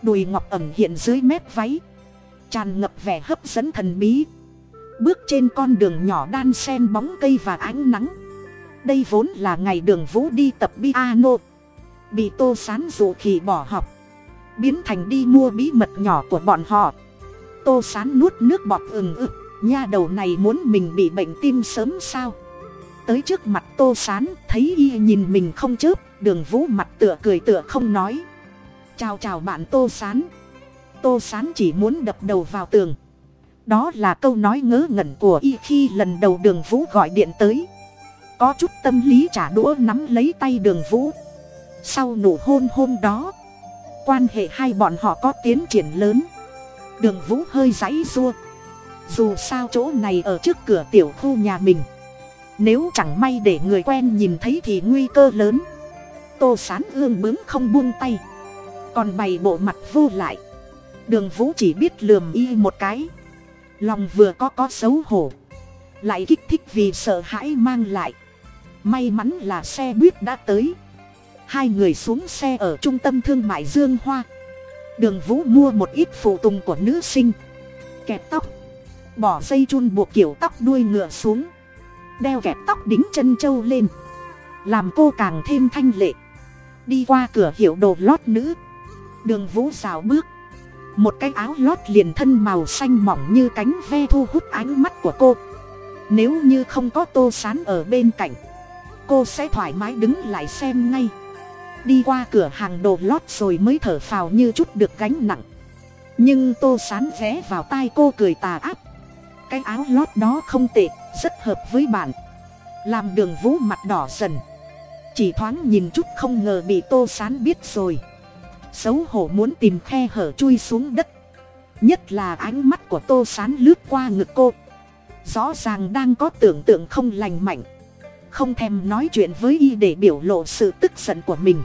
Đùi ngọc ẩm hiện dưới mép váy. Tràn ngập vẻ hấp dẫn thần bí bước trên con đường nhỏ đan sen bóng cây và ánh nắng. Đây vốn là ngày đường vũ đi tập piano. Bị tô sán dụ khỉ bỏ học. Biến thành đi mua bí mật nhỏ của bọn họ. Tô sán nuốt nước bọt ừng ực. Nha đầu này muốn mình bị bệnh tim sớm sao? Tới trước mặt tô sán, thấy y nhìn mình không chớp, đường vũ mặt tựa cười tựa không nói. Chào chào bạn tô sán. Tô sán chỉ muốn đập đầu vào tường đó là câu nói ngớ ngẩn của y khi lần đầu đường vũ gọi điện tới. Có chút tâm lý trả đũa nắm lấy tay đường vũ. Sau nụ hôn hôm đó, quan hệ hai bọn họ có tiến triển lớn. Đường vũ hơi giãy xua dù sao chỗ này ở trước cửa tiểu khu nhà mình. Nếu chẳng may để người quen nhìn thấy thì nguy cơ lớn. Tô sán ương bướng không buông tay. Còn bày bộ mặt vô lại. Đường vũ chỉ biết lườm y một cái lòng vừa có có xấu hổ. Lại kích thích vì sợ hãi mang lại. May mắn là xe buýt đã tới. Hai người xuống xe ở trung tâm thương mại dương hoa. Đường vũ mua một ít phụ tùng của nữ sinh. Kẹp tóc. Bỏ dây chun buộc kiểu tóc đuôi ngựa xuống. Đeo kẹp tóc đính chân trâu lên. Làm cô càng thêm thanh lệ. Đi qua cửa hiệu đồ lót nữ. Đường vũ rào bước một cái áo lót liền thân màu xanh mỏng như cánh ve thu hút ánh mắt của cô. Nếu như không có tô sán ở bên cạnh, cô sẽ thoải mái đứng lại xem ngay. Đi qua cửa hàng đồ lót rồi mới thở phào như chút được gánh nặng. Nhưng tô sán vé vào tai cô cười tà áp cái áo lót đó không tệ, rất hợp với bạn. Làm đường vũ mặt đỏ dần. Chỉ thoáng nhìn chút không ngờ bị tô sán biết rồi xấu hổ muốn tìm khe hở chui xuống đất. Nhất là ánh mắt của tô sán lướt qua ngực cô. Rõ ràng đang có tưởng tượng không lành mạnh. Không thèm nói chuyện với y để biểu lộ sự tức giận của mình.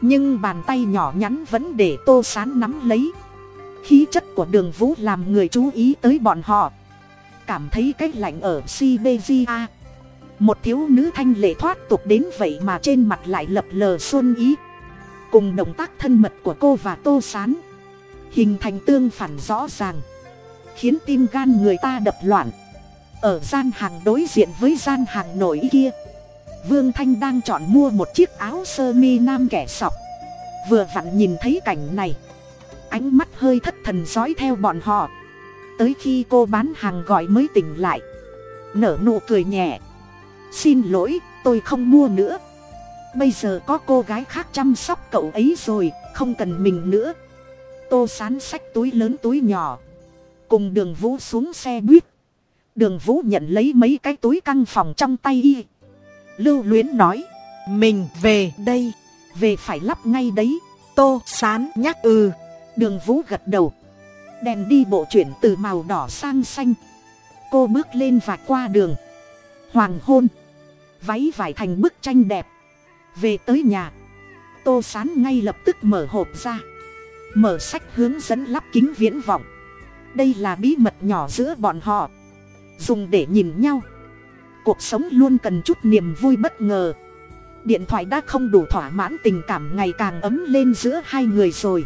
Nhưng bàn tay nhỏ nhắn vẫn để tô sán nắm lấy. Khí chất của đường vũ làm người chú ý tới bọn họ. Cảm thấy cái lạnh ở siberia. Một thiếu nữ thanh lệ thoát tục đến vậy mà trên mặt lại lập lờ xuân ý cùng động tác thân mật của cô và tô sán. Hình thành tương phản rõ ràng, khiến tim gan người ta đập loạn. Ở gian hàng đối diện với gian hàng nổi kia, vương thanh đang chọn mua một chiếc áo sơ mi nam kẻ sọc. Vừa vặn nhìn thấy cảnh này, ánh mắt hơi thất thần dõi theo bọn họ. Tới khi cô bán hàng gọi mới tỉnh lại, nở nụ cười nhẹ. Xin lỗi, tôi không mua nữa bây giờ có cô gái khác chăm sóc cậu ấy rồi, không cần mình nữa. Tô sán xách túi lớn túi nhỏ. Cùng đường vũ xuống xe buýt. Đường vũ nhận lấy mấy cái túi căng phòng trong tay y. Lưu luyến nói, mình về đây, về phải lắp ngay đấy. Tô sán nhắc ừ. Đường vũ gật đầu. Đèn đi bộ chuyển từ màu đỏ sang xanh. Cô bước lên và qua đường. Hoàng hôn. Váy vải thành bức tranh đẹp về tới nhà. Tô sán ngay lập tức mở hộp ra. Mở sách hướng dẫn lắp kính viễn vọng. Đây là bí mật nhỏ giữa bọn họ. Dùng để nhìn nhau. Cuộc sống luôn cần chút niềm vui bất ngờ. Điện thoại đã không đủ thỏa mãn tình cảm ngày càng ấm lên giữa hai người rồi.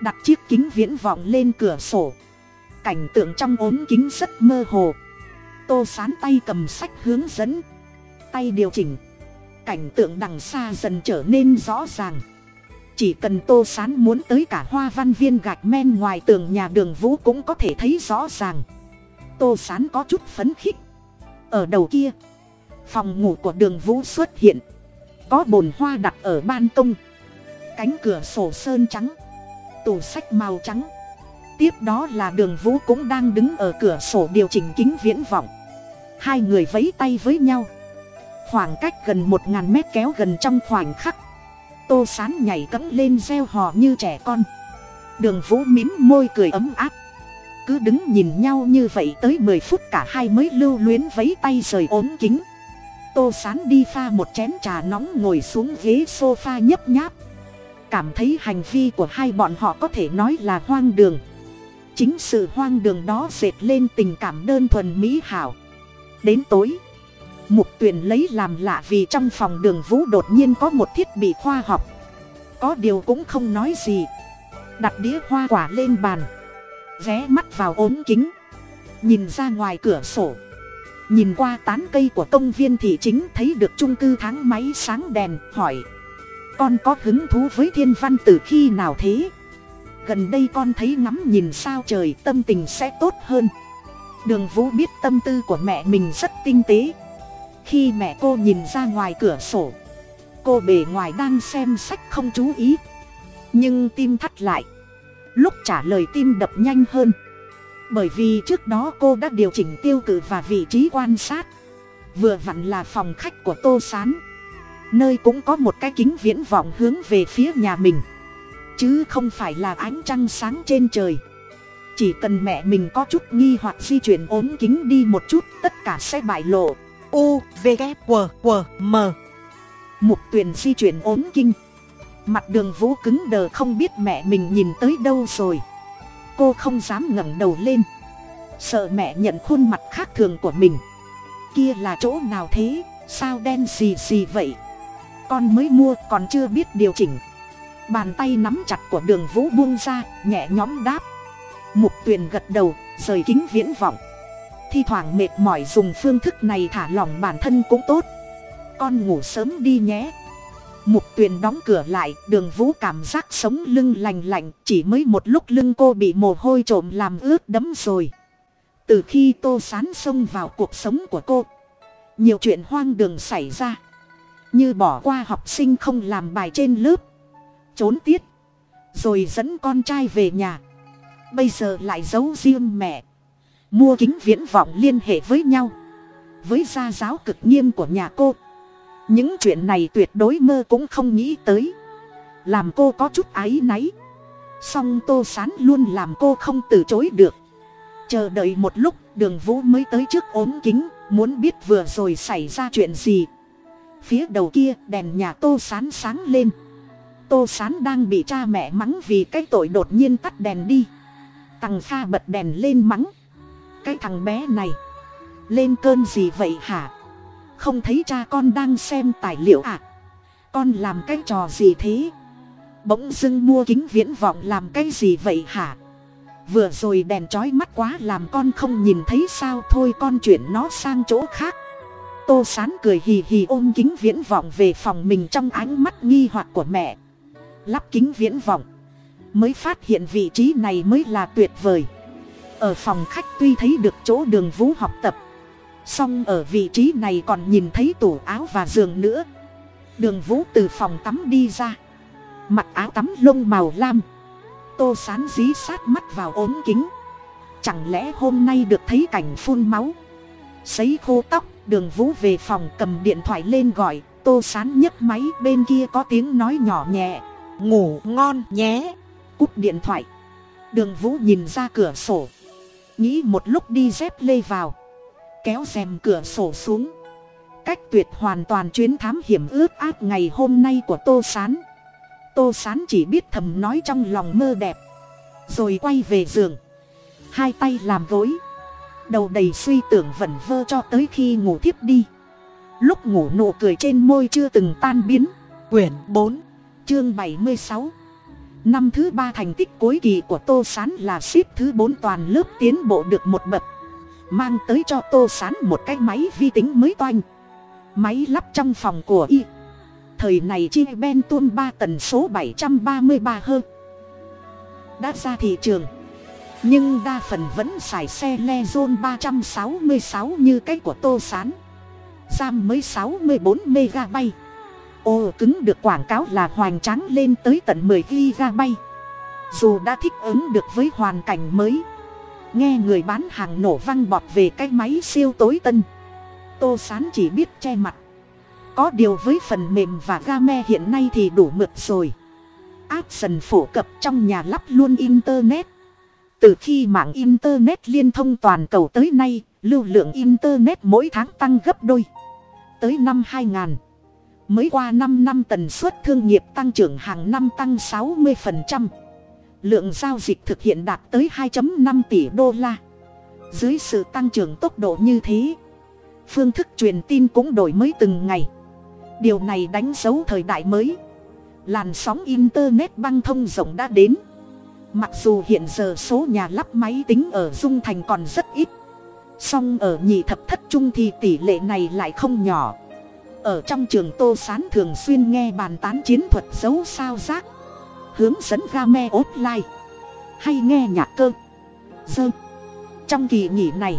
Đặt chiếc kính viễn vọng lên cửa sổ. Cảnh tượng trong ốm kính rất mơ hồ. Tô sán tay cầm sách hướng dẫn. Tay điều chỉnh cảnh tượng đằng xa dần trở nên rõ ràng. Chỉ cần tô sán muốn tới cả hoa văn viên gạch men ngoài tường nhà đường vũ cũng có thể thấy rõ ràng. Tô sán có chút phấn khích. Ở đầu kia, phòng ngủ của đường vũ xuất hiện. Có bồn hoa đặt ở ban công. Cánh cửa sổ sơn trắng. Tủ sách màu trắng. Tiếp đó là đường vũ cũng đang đứng ở cửa sổ điều chỉnh kính viễn vọng. Hai người vấy tay với nhau khoảng cách gần một ngàn mét kéo gần trong khoảnh khắc. Tô sán nhảy cẫng lên reo hò như trẻ con. Đường vũ mím môi cười ấm áp. Cứ đứng nhìn nhau như vậy tới mười phút cả hai mới lưu luyến vấy tay rời ốm kính. Tô sán đi pha một chén trà nóng ngồi xuống ghế s o f a nhấp nháp. Cảm thấy hành vi của hai bọn họ có thể nói là hoang đường. Chính sự hoang đường đó dệt lên tình cảm đơn thuần mỹ hảo. Đến tối mục tuyền lấy làm lạ vì trong phòng đường vũ đột nhiên có một thiết bị khoa học. Có điều cũng không nói gì. Đặt đĩa hoa quả lên bàn. Ré mắt vào ốm kính. Nhìn ra ngoài cửa sổ. Nhìn qua tán cây của công viên thị chính thấy được trung cư tháng máy sáng đèn, hỏi. Con có hứng thú với thiên văn từ khi nào thế? Gần đây con thấy ngắm nhìn sao trời, tâm tình sẽ tốt hơn. Đường vũ biết tâm tư của mẹ mình rất tinh tế khi mẹ cô nhìn ra ngoài cửa sổ, cô bề ngoài đang xem sách không chú ý. Nhưng tim thắt lại. Lúc trả lời tim đập nhanh hơn. Bởi vì trước đó cô đã điều chỉnh tiêu cự và vị trí quan sát. Vừa vặn là phòng khách của tô s á n nơi cũng có một cái kính viễn vọng hướng về phía nhà mình. Chứ không phải là ánh trăng sáng trên trời. Chỉ cần mẹ mình có chút nghi hoặc di chuyển ốm kính đi một chút, tất cả sẽ bại lộ u v g q q m. Mục tuyền di chuyển ốm kinh. Mặt đường vũ cứng đờ không biết mẹ mình nhìn tới đâu rồi. Cô không dám ngẩng đầu lên. Sợ mẹ nhận khuôn mặt khác thường của mình. Kia là chỗ nào thế? Sao đen xì xì vậy? Con mới mua còn chưa biết điều chỉnh. Bàn tay nắm chặt của đường vũ buông ra, nhẹ nhõm đáp. Mục tuyền gật đầu, rời kính viễn vọng thi thoảng mệt mỏi dùng phương thức này thả lỏng bản thân cũng tốt. Con ngủ sớm đi nhé. Mục tuyền đóng cửa lại, đường vũ cảm giác sống lưng lành lạnh, chỉ mới một lúc lưng cô bị mồ hôi trộm làm ướt đẫm rồi. Từ khi tô sán xông vào cuộc sống của cô, nhiều chuyện hoang đường xảy ra. Như bỏ qua học sinh không làm bài trên lớp, trốn tiết, rồi dẫn con trai về nhà. Bây giờ lại giấu riêng mẹ mua kính viễn vọng liên hệ với nhau. Với gia giáo cực nghiêm của nhà cô. Những chuyện này tuyệt đối mơ cũng không nghĩ tới. Làm cô có chút áy náy. Song tô sán luôn làm cô không từ chối được. Chờ đợi một lúc, đường vũ mới tới trước ốm kính, muốn biết vừa rồi xảy ra chuyện gì. Phía đầu kia, đèn nhà tô sán sáng lên. Tô sán đang bị cha mẹ mắng vì cái tội đột nhiên tắt đèn đi. Tằng kha bật đèn lên mắng cái thằng bé này. Lên cơn gì vậy hả? Không thấy cha con đang xem tài liệu à? Con làm cái trò gì thế? Bỗng dưng mua kính viễn vọng làm cái gì vậy hả? Vừa rồi đèn trói mắt quá làm con không nhìn thấy sao thôi con chuyển nó sang chỗ khác. Tô sán cười hì hì ôm kính viễn vọng về phòng mình trong ánh mắt nghi hoặc của mẹ. Lắp kính viễn vọng. Mới phát hiện vị trí này mới là tuyệt vời ở phòng khách tuy thấy được chỗ đường vũ học tập. Song ở vị trí này còn nhìn thấy tủ áo và giường nữa. Đường vũ từ phòng tắm đi ra. Mặc áo tắm lông màu lam. Tô sán dí sát mắt vào ốm kính. Chẳng lẽ hôm nay được thấy cảnh phun máu? Sấy khô tóc, đường vũ về phòng cầm điện thoại lên gọi. Tô sán nhấc máy, bên kia có tiếng nói nhỏ nhẹ. Ngủ ngon nhé. Cúp điện thoại. Đường vũ nhìn ra cửa sổ nghĩ một lúc đi dép lê vào. Kéo rèm cửa sổ xuống. Cách tuyệt hoàn toàn chuyến thám hiểm ướt át ngày hôm nay của tô s á n tô s á n chỉ biết thầm nói trong lòng mơ đẹp. Rồi quay về giường. Hai tay làm gối. Đầu đầy suy tưởng vẩn vơ cho tới khi ngủ thiếp đi. Lúc ngủ nụ cười trên môi chưa từng tan biến. Quyển bốn, chương bảy mươi sáu năm thứ ba thành tích cuối kỳ của tô s á n là ship thứ bốn toàn lớp tiến bộ được một bậc, mang tới cho tô s á n một cái máy vi tính mới toanh. Máy lắp trong phòng của y. Thời này chi ben tuôn ba tần số bảy trăm ba mươi ba hơn đã ra thị trường, nhưng đa phần vẫn xài xe le zone ba trăm sáu mươi sáu như cái của tô sán. Ram mới sáu mươi bốn mb ô, cứng được quảng cáo là hoành tráng lên tới tận mười gb dù đã thích ứng được với hoàn cảnh mới, nghe người bán hàng nổ văng bọt về cái máy siêu tối tân. Tô sán chỉ biết che mặt. Có điều với phần mềm và game hiện nay thì đủ mượt rồi. Áp dần phổ cập trong nhà lắp luôn internet. Từ khi mạng internet liên thông toàn cầu tới nay, lưu lượng internet mỗi tháng tăng gấp đôi. Tới năm 2000 mới qua năm năm tần suất thương nghiệp tăng trưởng hàng năm tăng 60%. lượng giao dịch thực hiện đạt tới 2.5 tỷ đô la. Dưới sự tăng trưởng tốc độ như thế, phương thức truyền tin cũng đổi mới từng ngày. Điều này đánh dấu thời đại mới. Làn sóng internet băng thông rộng đã đến. Mặc dù hiện giờ số nhà lắp máy tính ở dung thành còn rất ít, song ở nhị thập thất trung thì tỷ lệ này lại không nhỏ ở trong trường tô sán thường xuyên nghe bàn tán chiến thuật dấu sao giác. Hướng dẫn game offline hay nghe nhạc cơ. Dơ. Trong kỳ nghỉ này,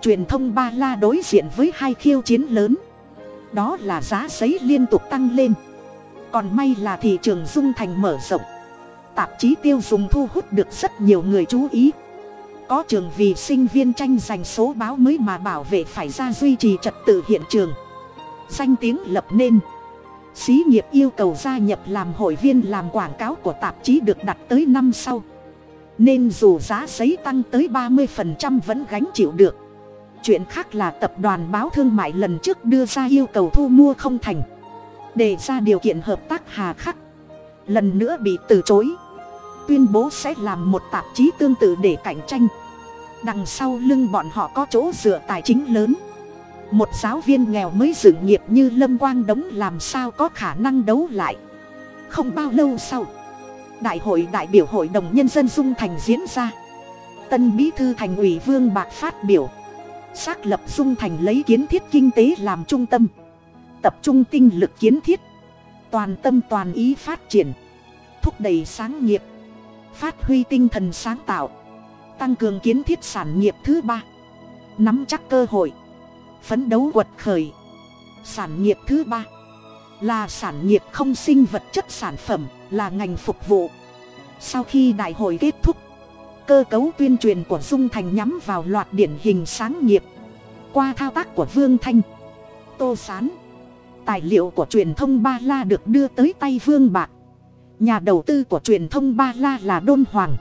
truyền thông ba la đối diện với hai khiêu chiến lớn. Đó là giá giấy liên tục tăng lên. Còn may là thị trường dung thành mở rộng. Tạp chí tiêu dùng thu hút được rất nhiều người chú ý. Có trường vì sinh viên tranh giành số báo mới mà bảo vệ phải ra duy trì trật tự hiện trường danh tiếng lập nên. Xí nghiệp yêu cầu gia nhập làm hội viên làm quảng cáo của tạp chí được đặt tới năm sau. Nên dù giá giấy tăng tới ba mươi vẫn gánh chịu được. Chuyện khác là tập đoàn báo thương mại lần trước đưa ra yêu cầu thu mua không thành. Đề ra điều kiện hợp tác hà khắc. Lần nữa bị từ chối. Tuyên bố sẽ làm một tạp chí tương tự để cạnh tranh. Đằng sau lưng bọn họ có chỗ dựa tài chính lớn một giáo viên nghèo mới dựng nghiệp như lâm quang đống làm sao có khả năng đấu lại. Không bao lâu sau, đại hội đại biểu hội đồng nhân dân dung thành diễn ra. Tân bí thư thành ủy vương bạc phát biểu, xác lập dung thành lấy kiến thiết kinh tế làm trung tâm, tập trung tinh lực kiến thiết, toàn tâm toàn ý phát triển, thúc đẩy sáng nghiệp, phát huy tinh thần sáng tạo, tăng cường kiến thiết sản nghiệp thứ ba, nắm chắc cơ hội phấn đấu quật khởi. Sản nghiệp thứ ba là sản nghiệp không sinh vật chất sản phẩm, là ngành phục vụ. Sau khi đại hội kết thúc, cơ cấu tuyên truyền của dung thành nhắm vào loạt điển hình sáng nghiệp. Qua thao tác của vương thanh, tô s á n tài liệu của truyền thông ba la được đưa tới tay vương bạc. Nhà đầu tư của truyền thông ba la là đôn hoàng.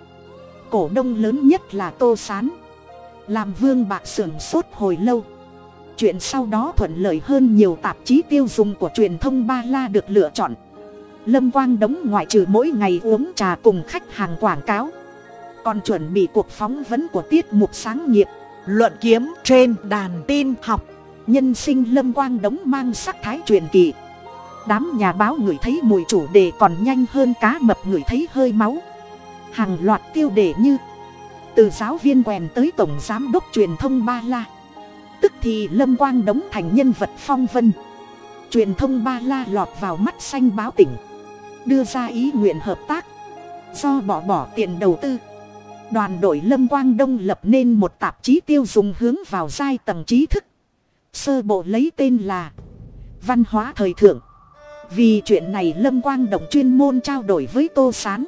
Cổ đông lớn nhất là tô s á n làm vương bạc sưởng sốt hồi lâu chuyện sau đó thuận lợi hơn nhiều tạp chí tiêu dùng của truyền thông ba la được lựa chọn. Lâm quang đống ngoại trừ mỗi ngày uống trà cùng khách hàng quảng cáo. Còn chuẩn bị cuộc phóng vấn của tiết mục sáng nghiệp, luận kiếm trên đàn tin học. Nhân sinh lâm quang đống mang sắc thái truyền kỳ. Đám nhà báo ngửi thấy mùi chủ đề còn nhanh hơn cá mập ngửi thấy hơi máu. Hàng loạt tiêu đề như, từ giáo viên quèn tới tổng giám đốc truyền thông ba la thì lâm quang đóng thành nhân vật phong vân. Truyền thông ba la lọt vào mắt xanh báo tỉnh. Đưa ra ý nguyện hợp tác. Do bỏ bỏ tiền đầu tư. Đoàn đội lâm quang đông lập nên một tạp chí tiêu dùng hướng vào giai tầng trí thức. Sơ bộ lấy tên là văn hóa thời thượng. Vì chuyện này lâm quang động chuyên môn trao đổi với tô s á n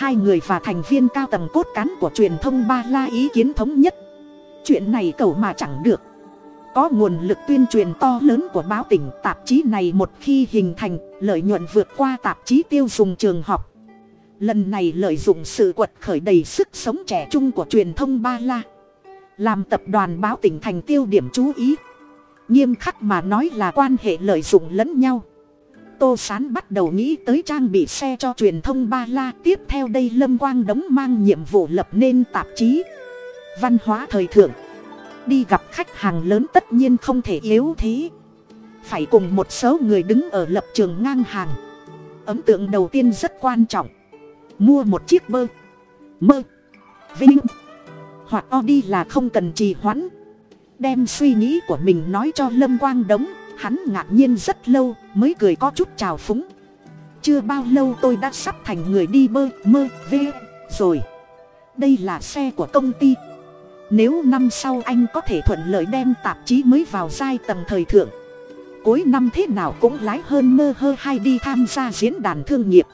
hai người và thành viên cao tầng cốt cán của truyền thông ba la ý kiến thống nhất. Chuyện này cầu mà chẳng được có nguồn lực tuyên truyền to lớn của báo tỉnh, tạp chí này một khi hình thành, lợi nhuận vượt qua tạp chí tiêu dùng trường học. Lần này lợi dụng sự quật khởi đầy sức sống trẻ trung của truyền thông ba la, làm tập đoàn báo tỉnh thành tiêu điểm chú ý. Nghiêm khắc mà nói là quan hệ lợi dụng lẫn nhau. Tô sán bắt đầu nghĩ tới trang bị xe cho truyền thông ba la, tiếp theo đây lâm quang đống mang nhiệm vụ lập nên tạp chí văn hóa thời thượng đi gặp khách hàng lớn tất nhiên không thể yếu thế. Phải cùng một số người đứng ở lập trường ngang hàng. Ấn tượng đầu tiên rất quan trọng. Mua một chiếc bơ. Mơ. Vinh. Hoặc o đi là không cần trì hoãn. Đem suy nghĩ của mình nói cho lâm quang đống, hắn ngạc nhiên rất lâu mới cười có chút trào phúng. Chưa bao lâu tôi đã sắp thành người đi bơ, mơ v rồi. Đây là xe của công ty nếu năm sau anh có thể thuận lợi đem tạp chí mới vào giai tầng thời thượng, cuối năm thế nào cũng lái hơn mơ hơ hay đi tham gia diễn đàn thương nghiệp.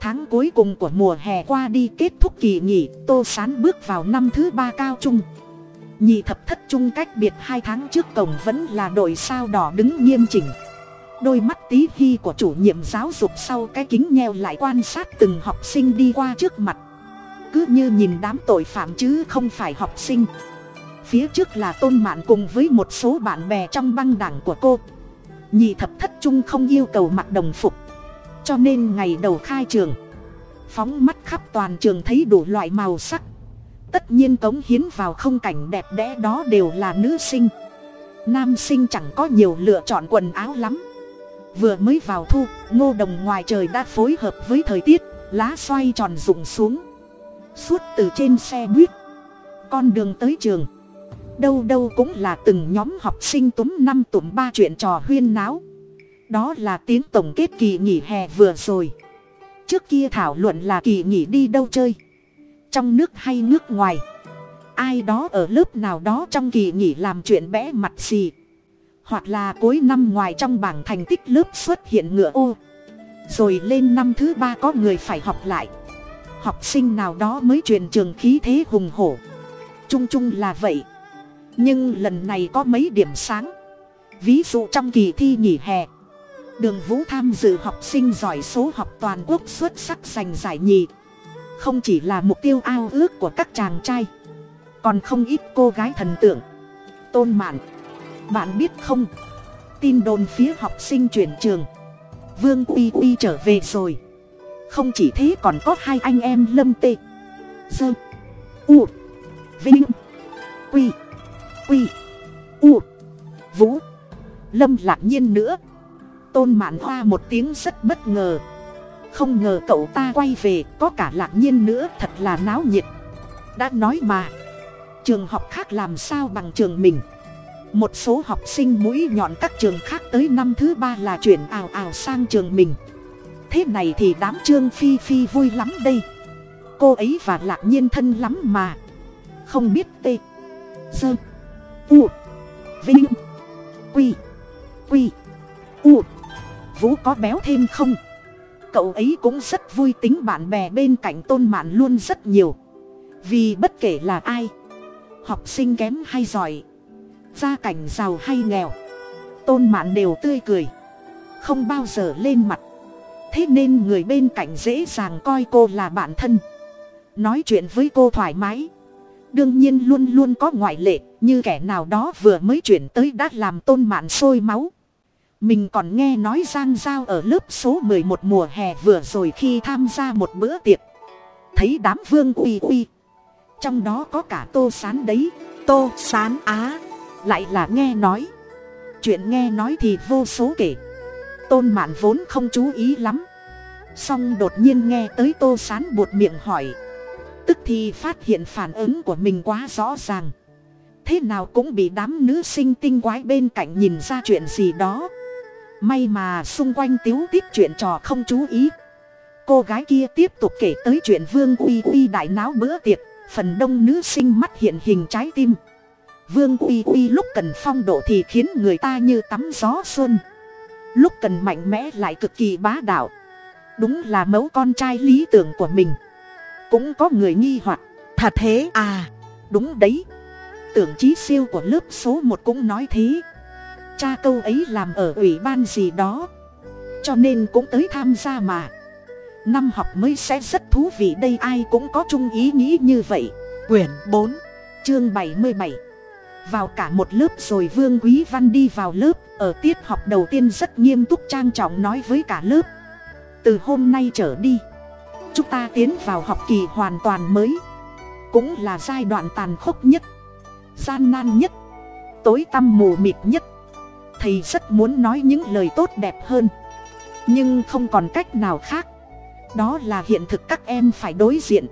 Tháng cuối cùng của mùa hè qua đi kết thúc kỳ nghỉ, tô sán bước vào năm thứ ba cao trung. Nhị thập thất trung cách biệt hai tháng trước cổng vẫn là đội sao đỏ đứng nghiêm chỉnh. Đôi mắt tí hi của chủ nhiệm giáo dục sau cái kính nheo lại quan sát từng học sinh đi qua trước mặt cứ như nhìn đám tội phạm chứ không phải học sinh. Phía trước là tôn mạn cùng với một số bạn bè trong băng đảng của cô. Nhị thập thất trung không yêu cầu mặc đồng phục. Cho nên ngày đầu khai trường, phóng mắt khắp toàn trường thấy đủ loại màu sắc. Tất nhiên cống hiến vào không cảnh đẹp đẽ đó đều là nữ sinh. Nam sinh chẳng có nhiều lựa chọn quần áo lắm. Vừa mới vào thu, ngô đồng ngoài trời đã phối hợp với thời tiết, lá xoay tròn rụng xuống suốt từ trên xe buýt. Con đường tới trường. Đâu đâu cũng là từng nhóm học sinh túm năm tụm ba chuyện trò huyên náo. Đó là tiếng tổng kết kỳ nghỉ hè vừa rồi. Trước kia thảo luận là kỳ nghỉ đi đâu chơi. Trong nước hay nước ngoài. Ai đó ở lớp nào đó trong kỳ nghỉ làm chuyện bẽ mặt gì. Hoặc là cuối năm ngoài trong bảng thành tích lớp xuất hiện ngựa ô. Rồi lên năm thứ ba có người phải học lại học sinh nào đó mới truyền trường khí thế hùng hổ. Chung chung là vậy. Nhưng lần này có mấy điểm sáng. Ví dụ trong kỳ thi nghỉ hè, đường vũ tham dự học sinh giỏi số học toàn quốc xuất sắc giành giải nhì. Không chỉ là mục tiêu ao ước của các chàng trai, còn không ít cô gái thần tượng, tôn mạn. Bạn biết không? Tin đồn phía học sinh chuyển trường. Vương uy uy trở về rồi không chỉ thế còn có hai anh em lâm tê, dơ, u, vinh, quy quy, u, vũ. Lâm lạc nhiên nữa. Tôn mạn hoa một tiếng rất bất ngờ. Không ngờ cậu ta quay về, có cả lạc nhiên nữa, thật là náo nhiệt. Đã nói mà, trường học khác làm sao bằng trường mình? Một số học sinh mũi nhọn các trường khác tới năm thứ ba là chuyển ào ào sang trường mình thế này thì đám trương phi phi vui lắm đây. Cô ấy và lạc nhiên thân lắm mà. Không biết tê, sơ, u, vinh, quy quy, u. Vũ có béo thêm không? Cậu ấy cũng rất vui tính bạn bè bên cạnh tôn mạn luôn rất nhiều. Vì bất kể là ai, học sinh kém hay giỏi, gia cảnh giàu hay nghèo, tôn mạn đều tươi cười. Không bao giờ lên mặt thế nên người bên cạnh dễ dàng coi cô là bạn thân. Nói chuyện với cô thoải mái. Đương nhiên luôn luôn có ngoại lệ, như kẻ nào đó vừa mới chuyển tới đã làm tôn mạn sôi máu. Mình còn nghe nói giang giao ở lớp số mười một mùa hè vừa rồi khi tham gia một bữa tiệc. Thấy đám vương uy uy. Trong đó có cả tô sán đấy. Tô sán á. Lại là nghe nói. Chuyện nghe nói thì vô số kể. Tôn mạn vốn không chú ý lắm xong đột nhiên nghe tới tô sán buột miệng hỏi. Tức thì phát hiện phản ứng của mình quá rõ ràng. Thế nào cũng bị đám nữ sinh tinh quái bên cạnh nhìn ra chuyện gì đó. May mà xung quanh tiếu tiếp chuyện trò không chú ý. Cô gái kia tiếp tục kể tới chuyện vương uy uy đại náo bữa tiệc. Phần đông nữ sinh mắt hiện hình trái tim. Vương uy uy lúc cần phong độ thì khiến người ta như tắm gió xuân. Lúc cần mạnh mẽ lại cực kỳ bá đạo đúng là mẫu con trai lý tưởng của mình. Cũng có người nghi hoặc. Thật thế à? Đúng đấy. Tưởng trí siêu của lớp số một cũng nói thế. Cha câu ấy làm ở ủy ban gì đó. Cho nên cũng tới tham gia mà. Năm học mới sẽ rất thú vị đây ai cũng có chung ý nghĩ như vậy. Quyển bốn, chương bảy mươi bảy. Vào cả một lớp rồi vương quý văn đi vào lớp. Ở tiết học đầu tiên rất nghiêm túc trang trọng nói với cả lớp từ hôm nay trở đi, chúng ta tiến vào học kỳ hoàn toàn mới, cũng là giai đoạn tàn khốc nhất, gian nan nhất, tối tăm mù mịt nhất. Thầy rất muốn nói những lời tốt đẹp hơn, nhưng không còn cách nào khác. Đó là hiện thực các em phải đối diện.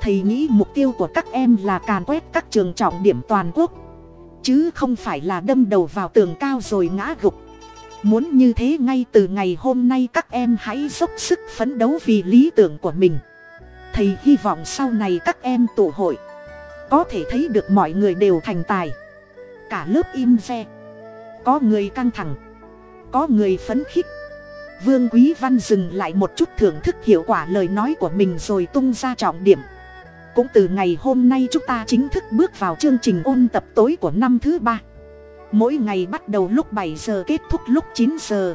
Thầy nghĩ mục tiêu của các em là càn quét các trường trọng điểm toàn quốc, chứ không phải là đâm đầu vào tường cao rồi ngã gục muốn như thế ngay từ ngày hôm nay các em hãy dốc sức phấn đấu vì lý tưởng của mình. Thầy hy vọng sau này các em tụ hội, có thể thấy được mọi người đều thành tài. Cả lớp im re. Có người căng thẳng, có người phấn khích. Vương quý văn dừng lại một chút thưởng thức hiệu quả lời nói của mình rồi tung ra trọng điểm. Cũng từ ngày hôm nay chúng ta chính thức bước vào chương trình ôn tập tối của năm thứ ba mỗi ngày bắt đầu lúc bảy giờ kết thúc lúc chín giờ.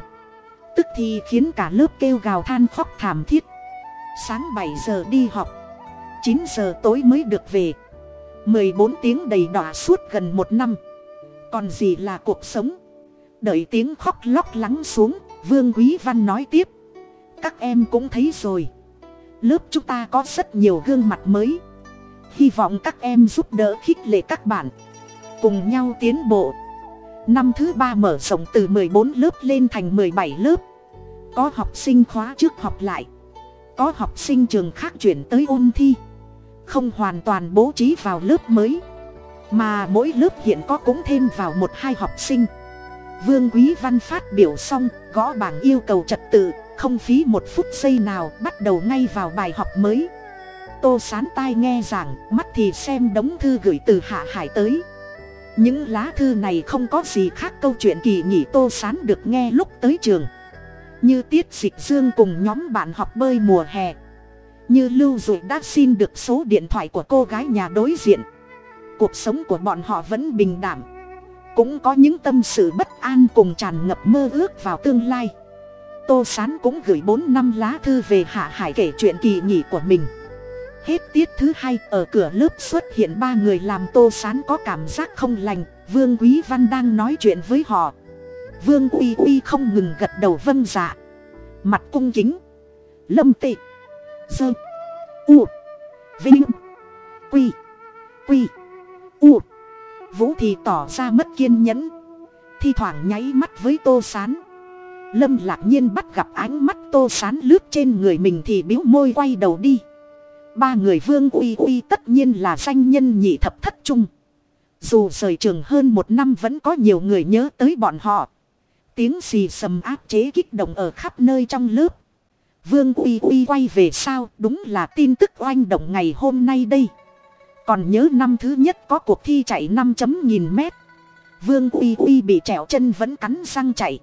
Tức thì khiến cả lớp kêu gào than khóc thảm thiết. Sáng bảy giờ đi học. chín giờ tối mới được về. mười bốn tiếng đầy đọa suốt gần một năm. Còn gì là cuộc sống? Đợi tiếng khóc lóc lắng xuống, vương quý văn nói tiếp. Các em cũng thấy rồi. Lớp chúng ta có rất nhiều gương mặt mới. Hy vọng các em giúp đỡ khích lệ các bạn. Cùng nhau tiến bộ năm thứ ba mở rộng từ mười bốn lớp lên thành mười bảy lớp. Có học sinh khóa trước học lại. Có học sinh trường khác chuyển tới ôn thi. Không hoàn toàn bố trí vào lớp mới. Mà mỗi lớp hiện có cũng thêm vào một hai học sinh. Vương quý văn phát biểu xong, gõ bảng yêu cầu trật tự, không phí một phút giây nào, bắt đầu ngay vào bài học mới. Tô sán tai nghe giảng, mắt thì xem đống thư gửi từ hạ hải tới những lá thư này không có gì khác câu chuyện kỳ nghỉ tô sán được nghe lúc tới trường. Như tiết dịch dương cùng nhóm bạn học bơi mùa hè. Như lưu dụ đã xin được số điện thoại của cô gái nhà đối diện. Cuộc sống của bọn họ vẫn bình đảm cũng có những tâm sự bất an cùng tràn ngập mơ ước vào tương lai. Tô sán cũng gửi bốn năm lá thư về hạ hải kể chuyện kỳ nghỉ của mình hết tiết thứ hai, ở cửa lớp xuất hiện ba người làm tô sán có cảm giác không lành. Vương quý văn đang nói chuyện với họ. Vương uy uy không ngừng gật đầu vâng dạ. Mặt cung kính. Lâm tị. Dơ. U. Vinh. Quy. Quy. U. Vũ thì tỏ ra mất kiên nhẫn. Thi thoảng nháy mắt với tô sán. Lâm lạc nhiên bắt gặp ánh mắt tô sán lướt trên người mình thì biếu môi quay đầu đi ba người vương uy uy tất nhiên là danh nhân nhị thập thất trung. Dù rời trường hơn một năm vẫn có nhiều người nhớ tới bọn họ. Tiếng xì sầm áp chế kích động ở khắp nơi trong lớp. Vương uy uy quay về sao, đúng là tin tức oanh động ngày hôm nay đây. Còn nhớ năm thứ nhất có cuộc thi chạy năm chấm nghìn mét. Vương uy uy bị trèo chân vẫn cắn răng chạy.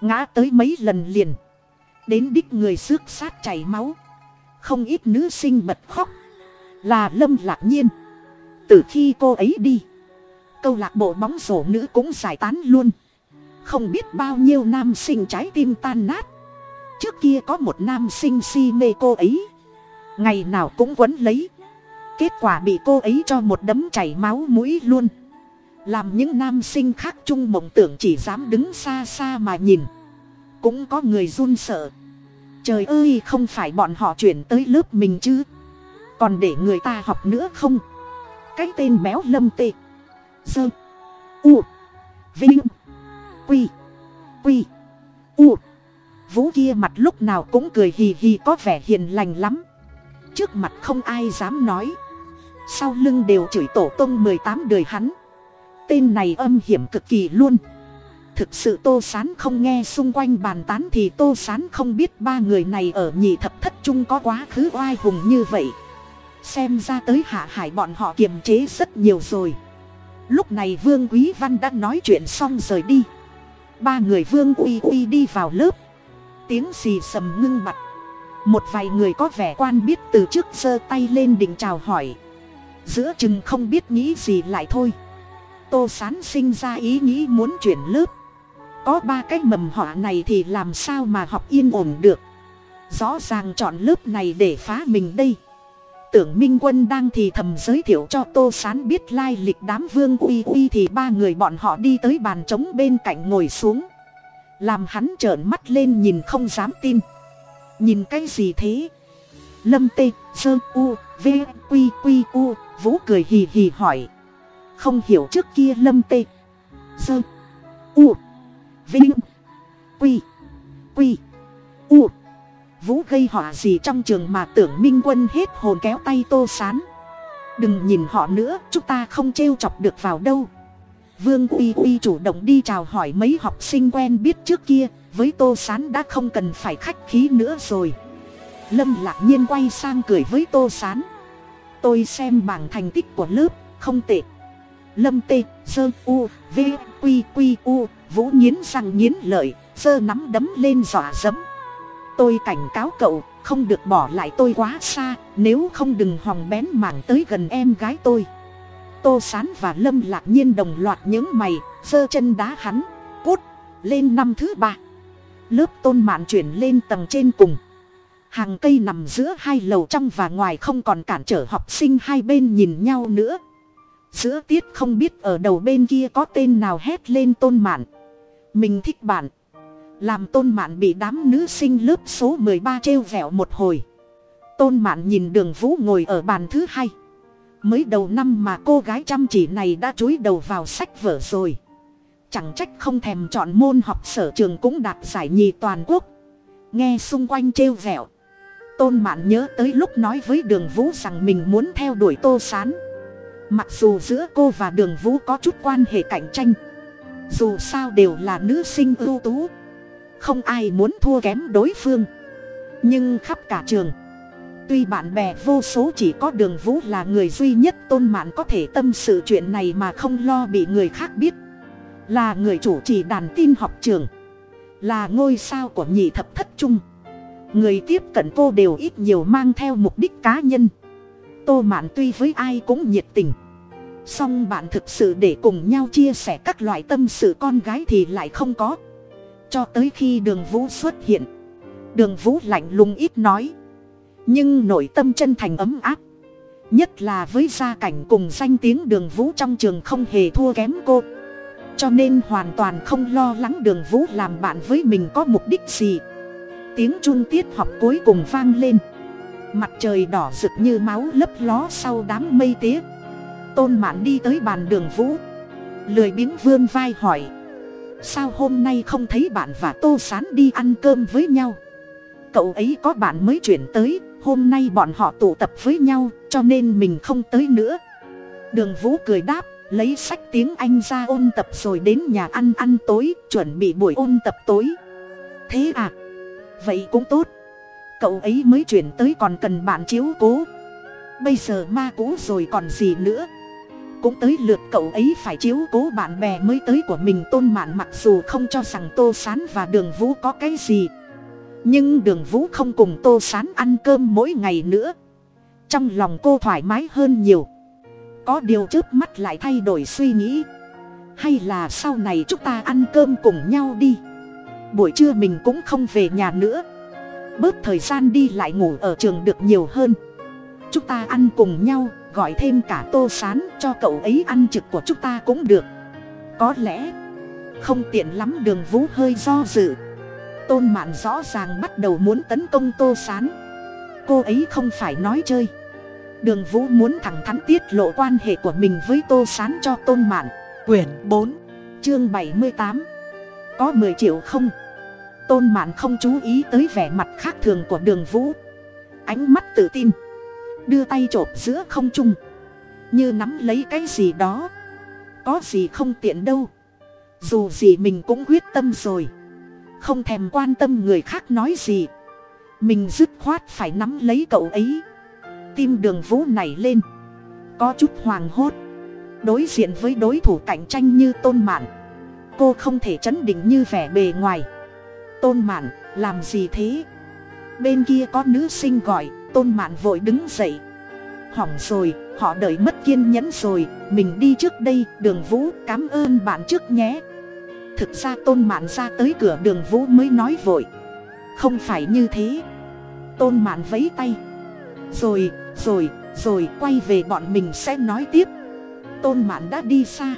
Ngã tới mấy lần liền. Đến đích người xước sát chảy máu không ít nữ sinh bật khóc. Là lâm lạc nhiên. Từ khi cô ấy đi, câu lạc bộ bóng rổ nữ cũng giải tán luôn. Không biết bao nhiêu nam sinh trái tim tan nát. Trước kia có một nam sinh si mê cô ấy. Ngày nào cũng quấn lấy. Kết quả bị cô ấy cho một đấm chảy máu mũi luôn. Làm những nam sinh khác chung mộng tưởng chỉ dám đứng xa xa mà nhìn. Cũng có người run sợ trời ơi, không phải bọn họ chuyển tới lớp mình chứ? Còn để người ta học nữa không? Cái tên béo lâm tê. Dơ u. Vinh. Quy. Quy. U. Vũ kia mặt lúc nào cũng cười hì hì có vẻ hiền lành lắm. Trước mặt không ai dám nói. Sau lưng đều chửi tổ tông mười tám đời hắn. Tên này âm hiểm cực kỳ luôn thực sự tô sán không nghe xung quanh bàn tán thì tô sán không biết ba người này ở nhị thập thất trung có quá khứ oai hùng như vậy. Xem ra tới hạ hải bọn họ kiềm chế rất nhiều rồi. Lúc này vương quý văn đã nói chuyện xong rời đi. Ba người vương uy uy đi vào lớp. Tiếng xì sầm ngưng mặt một vài người có vẻ quan biết từ trước giơ tay lên định chào hỏi. Giữa chừng không biết nghĩ gì lại thôi. Tô sán sinh ra ý nghĩ muốn chuyển lớp có ba cái mầm họa này thì làm sao mà học yên ổn được? Rõ ràng chọn lớp này để phá mình đây. Tưởng minh quân đang thì thầm giới thiệu cho tô sán biết lai lịch đám vương uy uy thì ba người bọn họ đi tới bàn trống bên cạnh ngồi xuống. Làm hắn trợn mắt lên nhìn không dám tin. Nhìn cái gì thế? Lâm tê, sơ, u, v q q u, vũ cười hì hì hỏi. Không hiểu trước kia lâm tê. Sơ, u vinh. Quy. Quy. U. Vũ gây họa gì trong trường mà tưởng minh quân hết hồn kéo tay tô sán? Đừng nhìn họ nữa, chúng ta không trêu chọc được vào đâu. Vương uy uy chủ động đi chào hỏi mấy học sinh quen biết trước kia, với tô sán đã không cần phải khách khí nữa rồi. Lâm lạc nhiên quay sang cười với tô sán. Tôi xem bảng thành tích của lớp, không tệ. Lâm tê sơ u, v q q u, vũ nghiến răng nghiến lợi, sơ nắm đấm lên dọa dẫm. Tôi cảnh cáo cậu, không được bỏ lại tôi quá xa, nếu không đừng hòng bén mảng tới gần em gái tôi. Tô sán và lâm lạc nhiên đồng loạt những mày, giơ chân đá hắn, cút, lên năm thứ ba. Lớp tôn mạn chuyển lên tầng trên cùng. Hàng cây nằm giữa hai lầu trong và ngoài không còn cản trở học sinh hai bên nhìn nhau nữa giữa tiết không biết ở đầu bên kia có tên nào hét lên tôn mạn. Mình thích bạn. Làm tôn mạn bị đám nữ sinh lớp số mười ba trêu vẹo một hồi. Tôn mạn nhìn đường vũ ngồi ở bàn thứ hai. Mới đầu năm mà cô gái chăm chỉ này đã chúi đầu vào sách vở rồi. Chẳng trách không thèm chọn môn học sở trường cũng đạt giải nhì toàn quốc. Nghe xung quanh trêu vẹo. Tôn mạn nhớ tới lúc nói với đường vũ rằng mình muốn theo đuổi tô sán mặc dù giữa cô và đường vũ có chút quan hệ cạnh tranh, dù sao đều là nữ sinh ưu tú, không ai muốn thua kém đối phương. Nhưng khắp cả trường, tuy bạn bè vô số chỉ có đường vũ là người duy nhất tôn mạn có thể tâm sự chuyện này mà không lo bị người khác biết, là người chủ trì đàn tin học trường, là ngôi sao của nhị thập thất trung. Người tiếp cận cô đều ít nhiều mang theo mục đích cá nhân tô mạn tuy với ai cũng nhiệt tình. Song bạn thực sự để cùng nhau chia sẻ các loại tâm sự con gái thì lại không có. Cho tới khi đường vũ xuất hiện. Đường vũ lạnh lùng ít nói. Nhưng nội tâm chân thành ấm áp. Nhất là với gia cảnh cùng danh tiếng đường vũ trong trường không hề thua kém cô. Cho nên hoàn toàn không lo lắng đường vũ làm bạn với mình có mục đích gì. Tiếng chun tiết học cuối cùng vang lên mặt trời đỏ rực như máu lấp ló sau đám mây tía. Tôn mạn đi tới bàn đường vũ. Lười biếng vươn vai hỏi. Sao hôm nay không thấy bạn và tô sán đi ăn cơm với nhau? Cậu ấy có bạn mới chuyển tới, hôm nay bọn họ tụ tập với nhau, cho nên mình không tới nữa. Đường vũ cười đáp, lấy sách tiếng anh ra ôn tập rồi đến nhà ăn ăn tối, chuẩn bị buổi ôn tập tối. Thế à? Vậy cũng tốt cậu ấy mới chuyển tới còn cần bạn chiếu cố. Bây giờ ma cũ rồi còn gì nữa? Cũng tới lượt cậu ấy phải chiếu cố bạn bè mới tới của mình tôn mạn mặc dù không cho rằng tô s á n và đường vũ có cái gì. Nhưng đường vũ không cùng tô s á n ăn cơm mỗi ngày nữa. Trong lòng cô thoải mái hơn nhiều. Có điều trước mắt lại thay đổi suy nghĩ. Hay là sau này chúng ta ăn cơm cùng nhau đi. Buổi trưa mình cũng không về nhà nữa bớt thời gian đi lại ngủ ở trường được nhiều hơn. Chúng ta ăn cùng nhau, gọi thêm cả tô sán cho cậu ấy ăn trực của chúng ta cũng được. Có lẽ, không tiện lắm đường vũ hơi do dự. Tôn mạn rõ ràng bắt đầu muốn tấn công tô sán. Cô ấy không phải nói chơi. Đường vũ muốn thẳng thắn tiết lộ quan hệ của mình với tô sán cho tôn mạn. Quyển bốn, chương bảy mươi tám. Có mười triệu không? Tôn mạn không chú ý tới vẻ mặt khác thường của đường vũ. Ánh mắt tự tin, đưa tay chộp giữa không trung. Như nắm lấy cái gì đó, có gì không tiện đâu. Dù gì mình cũng quyết tâm rồi, không thèm quan tâm người khác nói gì. Mình dứt khoát phải nắm lấy cậu ấy. Tim đường vũ này lên, có chút hoàng hốt. Đối diện với đối thủ cạnh tranh như tôn mạn, cô không thể chấn định như vẻ bề ngoài tôn mạn, làm gì thế? Bên kia có nữ sinh gọi, tôn mạn vội đứng dậy. Hỏng rồi, họ đợi mất kiên nhẫn rồi, mình đi trước đây, đường vũ cám ơn bạn trước nhé. Thực ra tôn mạn ra tới cửa đường vũ mới nói vội. Không phải như thế. Tôn mạn vấy tay. Rồi rồi rồi, quay về bọn mình sẽ nói tiếp. Tôn mạn đã đi xa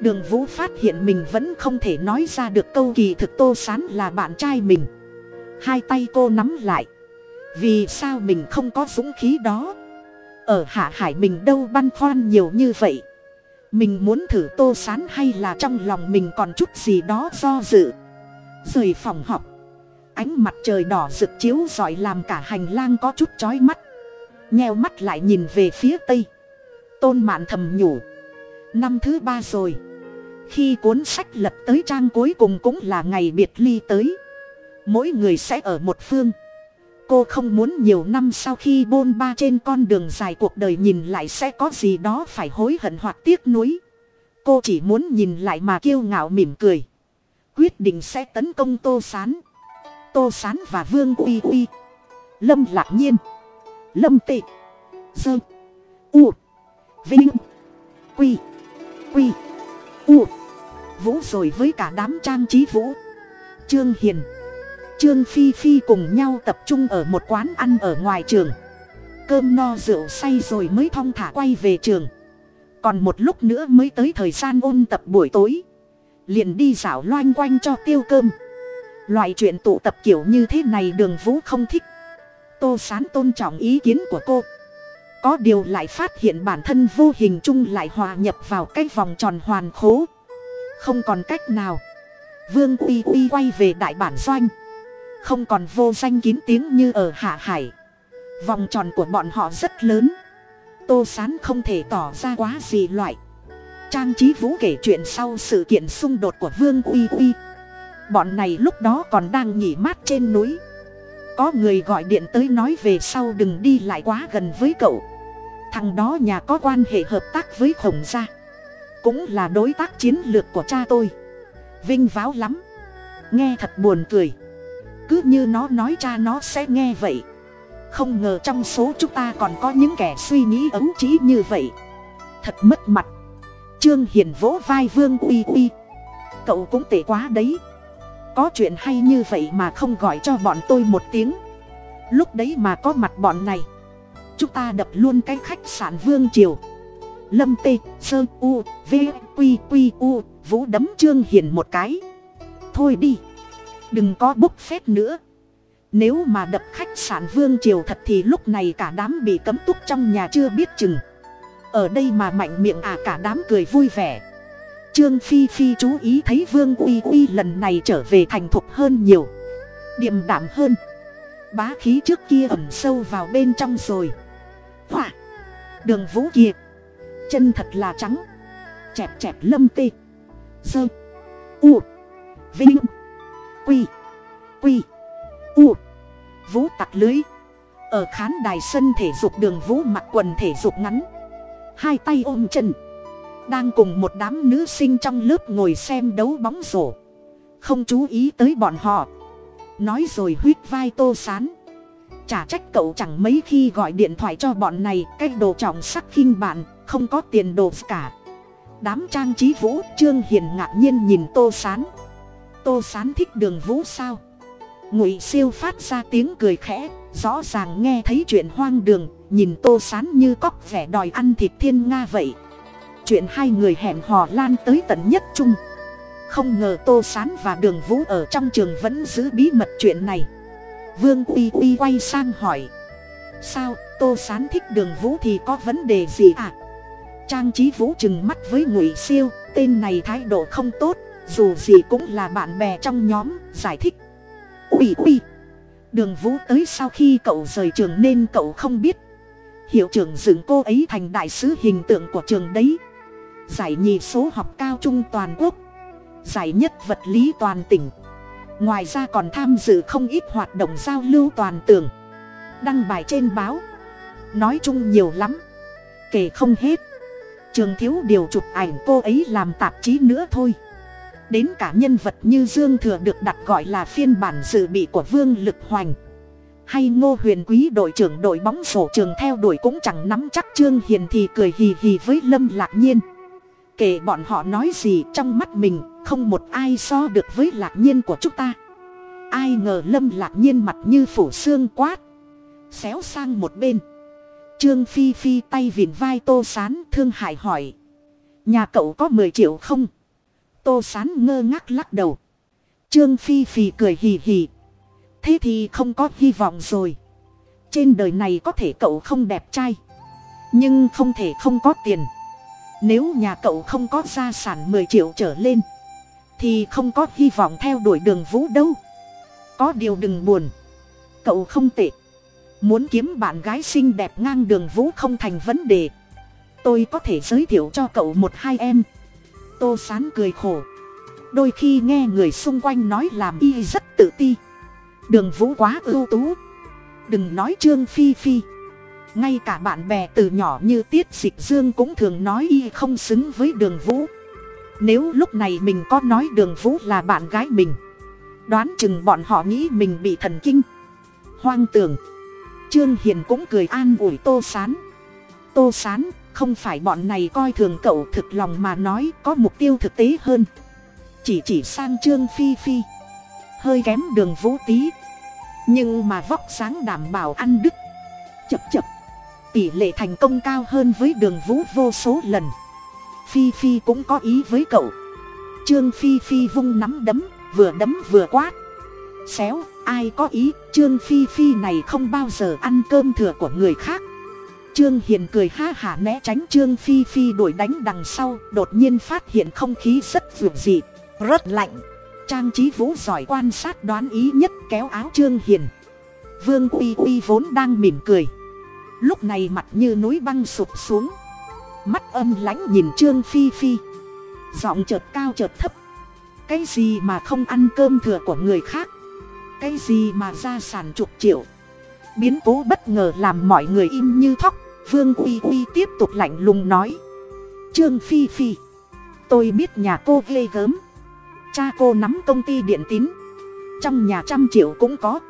đường vũ phát hiện mình vẫn không thể nói ra được câu kỳ thực tô sán là bạn trai mình. Hai tay cô nắm lại. Vì sao mình không có dũng khí đó? Ở hạ hải mình đâu băn khoăn nhiều như vậy? Mình muốn thử tô sán hay là trong lòng mình còn chút gì đó do dự? Rời phòng học. Ánh mặt trời đỏ rực chiếu rọi làm cả hành lang có chút chói mắt. Nheo mắt lại nhìn về phía tây. Tôn mạn thầm nhủ. Năm thứ ba rồi khi cuốn sách lật tới trang cuối cùng cũng là ngày biệt ly tới. Mỗi người sẽ ở một phương. Cô không muốn nhiều năm sau khi bôn ba trên con đường dài cuộc đời nhìn lại sẽ có gì đó phải hối hận hoặc tiếc nuối. Cô chỉ muốn nhìn lại mà kiêu ngạo mỉm cười. Quyết định sẽ tấn công tô s á n tô s á n và vương uy uy. Lâm lạc nhiên. Lâm tị. Dơ. U. Vinh. Quy. Quy. U vũ rồi với cả đám trang trí vũ. Trương hiền, trương phi phi cùng nhau tập trung ở một quán ăn ở ngoài trường. Cơm no rượu say rồi mới thong thả quay về trường. Còn một lúc nữa mới tới thời gian ôn tập buổi tối. Liền đi dạo loanh quanh cho tiêu cơm. Loại chuyện tụ tập kiểu như thế này đường vũ không thích. Tô sán tôn trọng ý kiến của cô. Có điều lại phát hiện bản thân vô hình chung lại hòa nhập vào cái vòng tròn hoàn khố không còn cách nào. Vương uy uy quay về đại bản doanh. Không còn vô danh kín tiếng như ở hạ hải. Vòng tròn của bọn họ rất lớn. Tô sán không thể tỏ ra quá gì loại. Trang trí vũ kể chuyện sau sự kiện xung đột của vương uy uy. Bọn này lúc đó còn đang nghỉ mát trên núi. Có người gọi điện tới nói về sau đừng đi lại quá gần với cậu. Thằng đó nhà có quan hệ hợp tác với khổng gia cũng là đối tác chiến lược của cha tôi. Vinh váo lắm. Nghe thật buồn cười. Cứ như nó nói cha nó sẽ nghe vậy. Không ngờ trong số chúng ta còn có những kẻ suy nghĩ ấu trí như vậy. Thật mất mặt. Trương hiền vỗ vai vương uy uy. Cậu cũng tệ quá đấy. Có chuyện hay như vậy mà không gọi cho bọn tôi một tiếng. Lúc đấy mà có mặt bọn này, chúng ta đập luôn cái khách sạn vương triều lâm tê, sơ, u, v q q u, vũ đấm trương hiền một cái. Thôi đi, đừng có bốc phép nữa. Nếu mà đập khách sạn vương triều thật thì lúc này cả đám bị cấm túc trong nhà chưa biết chừng. Ở đây mà mạnh miệng à cả đám cười vui vẻ. Trương phi phi chú ý thấy vương uy uy lần này trở về thành thục hơn nhiều, điềm đạm hơn. Bá khí trước kia ẩn sâu vào bên trong rồi. Họa! Đường vũ kiệt! Chân thật là trắng, chẹp chẹp lâm tê sơ u, vinh, quy quy, u, vũ tặc lưới. Ở khán đài sân thể dục đường vũ mặc quần thể dục ngắn, hai tay ôm chân, đang cùng một đám nữ sinh trong lớp ngồi xem đấu bóng rổ. Không chú ý tới bọn họ. Nói rồi huýt vai tô sán. Chả trách cậu chẳng mấy khi gọi điện thoại cho bọn này, cái đồ trọng sắc khinh bạn không có tiền đồ cả. Đám trang trí vũ trương hiền ngạc nhiên nhìn tô sán. Tô sán thích đường vũ sao? Ngụy siêu phát ra tiếng cười khẽ, rõ ràng nghe thấy chuyện hoang đường, nhìn tô sán như cóc vẻ đòi ăn thịt thiên nga vậy. Chuyện hai người hẹn hò lan tới tận nhất trung. Không ngờ tô sán và đường vũ ở trong trường vẫn giữ bí mật chuyện này. Vương uy uy quay sang hỏi. Sao, tô sán thích đường vũ thì có vấn đề gì à? Trang trí vũ trừng mắt với ngụy siêu, tên này thái độ không tốt, dù gì cũng là bạn bè trong nhóm, giải thích. Ui ui. Đường vũ tới sau khi cậu rời trường nên cậu không biết. Hiệu trưởng dựng cô ấy thành đại sứ hình tượng của trường đấy. Giải nhì số học cao trung toàn quốc. Giải nhất vật lý toàn tỉnh. Ngoài ra còn tham dự không ít hoạt động giao lưu toàn tường. Đăng bài trên báo. Nói chung nhiều lắm. Kể không hết trường thiếu điều chụp ảnh cô ấy làm tạp chí nữa thôi. Đến cả nhân vật như dương thừa được đặt gọi là phiên bản dự bị của vương lực hoành. Hay ngô huyền quý đội trưởng đội bóng sổ trường theo đuổi cũng chẳng nắm chắc trương hiền thì cười hì hì với lâm lạc nhiên. Kể bọn họ nói gì trong mắt mình, không một ai so được với lạc nhiên của chúng ta. Ai ngờ lâm lạc nhiên mặt như phủ xương quát, xéo sang một bên trương phi phi tay vịn vai tô sán thương hại hỏi. Nhà cậu có mười triệu không? Tô sán ngơ ngác lắc đầu. Trương phi phi cười hì hì. Thế thì không có hy vọng rồi. Trên đời này có thể cậu không đẹp trai. Nhưng không thể không có tiền. Nếu nhà cậu không có gia sản mười triệu trở lên, thì không có hy vọng theo đuổi đường vũ đâu. Có điều đừng buồn. Cậu không tệ muốn kiếm bạn gái xinh đẹp ngang đường vũ không thành vấn đề. Tôi có thể giới thiệu cho cậu một hai em. Tô sán cười khổ. Đôi khi nghe người xung quanh nói làm y rất tự ti. Đường vũ quá ưu tú. Đừng nói trương phi phi. Ngay cả bạn bè từ nhỏ như tiết dịch dương cũng thường nói y không xứng với đường vũ. Nếu lúc này mình có nói đường vũ là bạn gái mình, đoán chừng bọn họ nghĩ mình bị thần kinh, hoang tưởng trương hiền cũng cười an ủi tô sán. Tô sán, không phải bọn này coi thường cậu thực lòng mà nói có mục tiêu thực tế hơn. Chỉ chỉ sang trương phi phi. Hơi kém đường vũ tí nhưng mà vóc sáng đảm bảo ăn đứt. Chập chập. Tỷ lệ thành công cao hơn với đường vũ vô số lần. Phi phi cũng có ý với cậu. Trương phi phi vung nắm đấm, vừa đấm vừa quát xéo, ai có ý, trương phi phi này không bao giờ ăn cơm thừa của người khác. Trương hiền cười ha hả né tránh trương phi phi đuổi đánh đằng sau, đột nhiên phát hiện không khí rất dường dị, rất lạnh. Trang trí vũ giỏi quan sát đoán ý nhất kéo áo trương hiền. Vương uy uy vốn đang mỉm cười. Lúc này mặt như núi băng sụp xuống. Mắt âm lãnh nhìn trương phi phi. Giọng chợt cao chợt thấp. Cái gì mà không ăn cơm thừa của người khác? Cái gì mà gia sản chục triệu. Biến cố bất ngờ làm mọi người im như thóc, vương uy uy tiếp tục lạnh lùng nói. Trương phi phi, tôi biết nhà cô ghê gớm. Cha cô nắm công ty điện tín, trong nhà trăm triệu cũng có.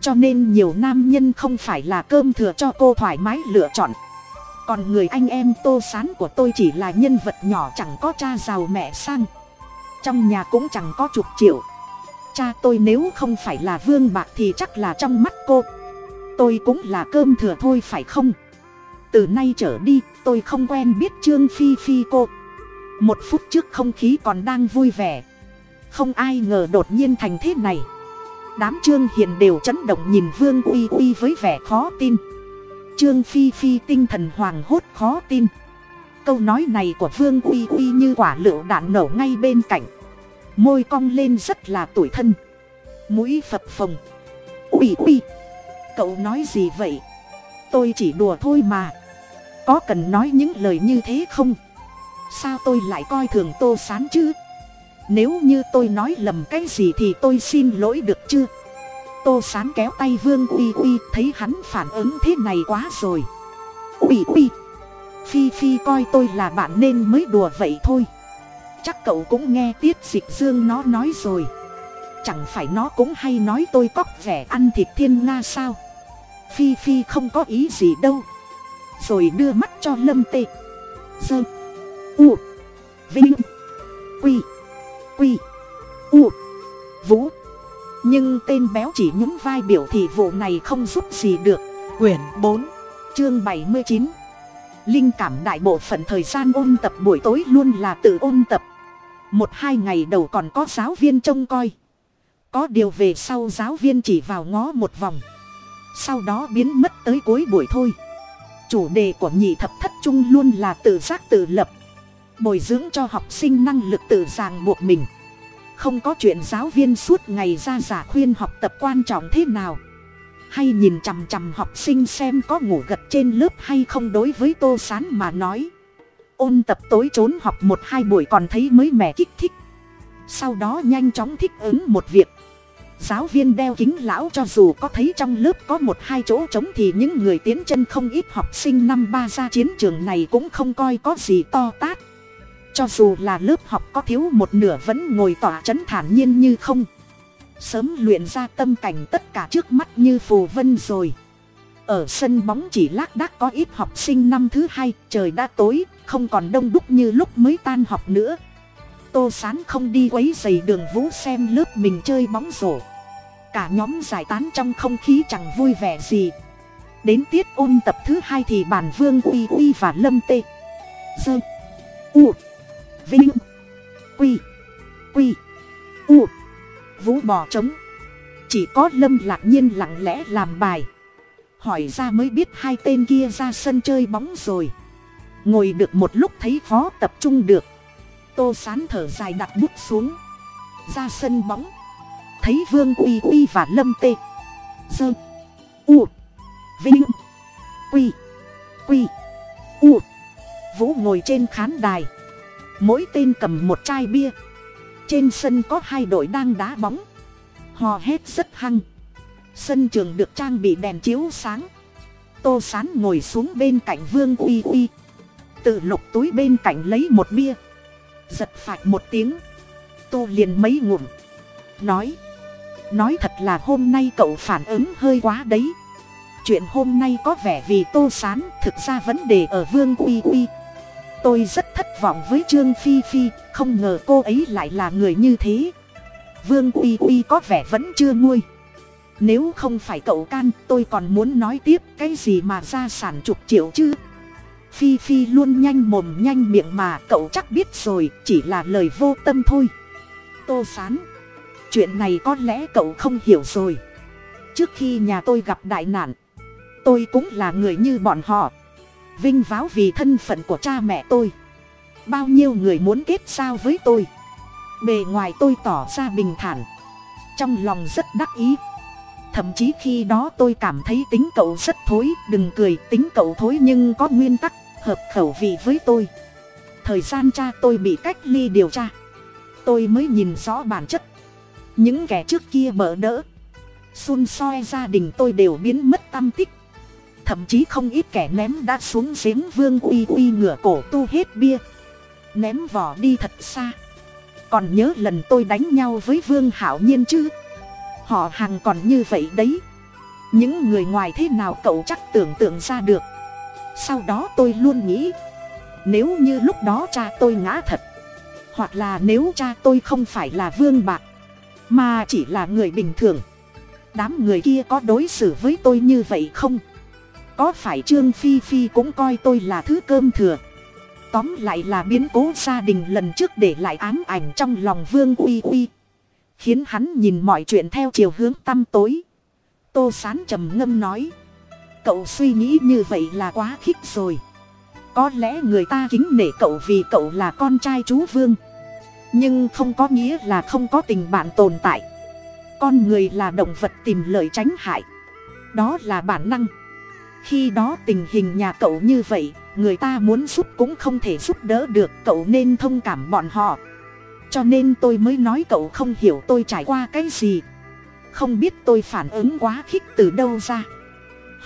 Cho nên nhiều nam nhân không phải là cơm thừa cho cô thoải mái lựa chọn. Còn người anh em tô sán của tôi chỉ là nhân vật nhỏ chẳng có cha giàu mẹ sang. Trong nhà cũng chẳng có chục triệu cha tôi nếu không phải là vương bạc thì chắc là trong mắt cô. Tôi cũng là cơm thừa thôi phải không? Từ nay trở đi, tôi không quen biết trương phi phi cô. Một phút trước không khí còn đang vui vẻ. Không ai ngờ đột nhiên thành thế này. Đám trương hiền đều chấn động nhìn vương uy uy với vẻ khó tin. Trương phi phi tinh thần hoàng hốt khó tin. Câu nói này của vương uy uy như quả lựu đạn nổ ngay bên cạnh môi cong lên rất là tủi thân. Mũi phập phồng. Ui ui. Cậu nói gì vậy? Tôi chỉ đùa thôi mà. Có cần nói những lời như thế không? Sao tôi lại coi thường tô sán chứ? Nếu như tôi nói lầm cái gì thì tôi xin lỗi được chưa tô sán kéo tay vương uy uy, thấy hắn phản ứng thế này quá rồi. Uy uy. Phi phi coi tôi là bạn nên mới đùa vậy thôi chắc cậu cũng nghe tiết dịch dương nó nói rồi. Chẳng phải nó cũng hay nói tôi cóc vẻ ăn thịt thiên nga sao? Phi phi không có ý gì đâu. Rồi đưa mắt cho lâm tê. Dơ. U. Vinh. Quy. Quy. U. Vũ. Nhưng tên béo chỉ nhún vai biểu thị vụ này không giúp gì được. Quyển bốn, chương bảy mươi chín. Linh cảm đại bộ phận thời gian ôn tập buổi tối luôn là tự ôn tập một hai ngày đầu còn có giáo viên trông coi. Có điều về sau giáo viên chỉ vào ngó một vòng. Sau đó biến mất tới cuối buổi thôi. Chủ đề của nhị thập thất trung luôn là tự giác tự lập. Bồi dưỡng cho học sinh năng lực tự ràng buộc mình. Không có chuyện giáo viên suốt ngày ra giả khuyên học tập quan trọng thế nào. Hay nhìn chằm chằm học sinh xem có ngủ gật trên lớp hay không đối với tô sán mà nói ôn tập tối trốn học một hai buổi còn thấy mới mẻ kích thích. Sau đó nhanh chóng thích ứng một việc. Giáo viên đeo kính lão cho dù có thấy trong lớp có một hai chỗ trống thì những người tiến chân không ít học sinh năm ba ra chiến trường này cũng không coi có gì to tát. Cho dù là lớp học có thiếu một nửa vẫn ngồi tỏa c h ấ n thản nhiên như không. Sớm luyện ra tâm cảnh tất cả trước mắt như phù vân rồi. Ở sân bóng chỉ lác đác có ít học sinh năm thứ hai, trời đã tối không còn đông đúc như lúc mới tan học nữa. Tô sán không đi quấy dày đường vũ xem lớp mình chơi bóng rổ. Cả nhóm giải tán trong không khí chẳng vui vẻ gì. Đến tiết ôn tập thứ hai thì bàn vương uy uy và lâm tê. Dơ, u, vinh, quy quy, u. Vũ bỏ trống. Chỉ có lâm lạc nhiên lặng lẽ làm bài. Hỏi ra mới biết hai tên kia ra sân chơi bóng rồi ngồi được một lúc thấy khó tập trung được. Tô sán thở dài đặt bút xuống. Ra sân bóng. Thấy vương uy uy và lâm tê. Dơ u. Vinh. Quy. Quy. U. Vũ ngồi trên khán đài. Mỗi tên cầm một chai bia. Trên sân có hai đội đang đá bóng. Hò hét rất hăng. Sân trường được trang bị đèn chiếu sáng. Tô sán ngồi xuống bên cạnh vương uy uy tự lục túi bên cạnh lấy một bia. Giật phạch một tiếng. Tu liền mấy ngụm. Nói. Nói thật là hôm nay cậu phản ứng hơi quá đấy. Chuyện hôm nay có vẻ vì tô sán, thực ra vấn đề ở vương uy uy tôi rất thất vọng với trương phi phi, không ngờ cô ấy lại là người như thế. Vương uy uy có vẻ vẫn chưa nguôi. Nếu không phải cậu can, tôi còn muốn nói tiếp cái gì mà gia sản chục triệu chứ? Phi phi luôn nhanh mồm nhanh miệng mà, cậu chắc biết rồi, chỉ là lời vô tâm thôi. Tô sán, chuyện này có lẽ cậu không hiểu rồi. Trước khi nhà tôi gặp đại nạn, tôi cũng là người như bọn họ. Vinh váo vì thân phận của cha mẹ tôi. Bao nhiêu người muốn kết giao với tôi. Bề ngoài tôi tỏ ra bình thản, trong lòng rất đắc ý. Thậm chí khi đó tôi cảm thấy tính cậu rất thối, đừng cười, tính cậu thối nhưng có nguyên tắc hợp khẩu vị với tôi. Thời gian cha tôi bị cách ly điều tra. Tôi mới nhìn rõ bản chất. Những kẻ trước kia bỡ đỡ, xun soi gia đình tôi đều biến mất tâm tích. Thậm chí không ít kẻ ném đã xuống giếng vương uy uy ngửa cổ tu hết bia. Ném vỏ đi thật xa. Còn nhớ lần tôi đánh nhau với vương hảo nhiên chứ? Họ hàng còn như vậy đấy. Những người ngoài thế nào cậu chắc tưởng tượng ra được? Sau đó tôi luôn nghĩ, nếu như lúc đó cha tôi ngã thật, hoặc là nếu cha tôi không phải là vương bạc, mà chỉ là người bình thường, đám người kia có đối xử với tôi như vậy không? Có phải trương phi phi cũng coi tôi là thứ cơm thừa? Tóm lại là biến cố gia đình lần trước để lại ám ảnh trong lòng vương uy uy, khiến hắn nhìn mọi chuyện theo chiều hướng tăm tối. Tô sán trầm ngâm nói cậu suy nghĩ như vậy là quá khích rồi. Có lẽ người ta kính nể cậu vì cậu là con trai chú vương. Nhưng không có nghĩa là không có tình bạn tồn tại. Con người là động vật tìm lợi tránh hại. Đó là bản năng. Khi đó tình hình nhà cậu như vậy, người ta muốn giúp cũng không thể giúp đỡ được, cậu nên thông cảm bọn họ. Cho nên tôi mới nói cậu không hiểu tôi trải qua cái gì. Không biết tôi phản ứng quá khích từ đâu ra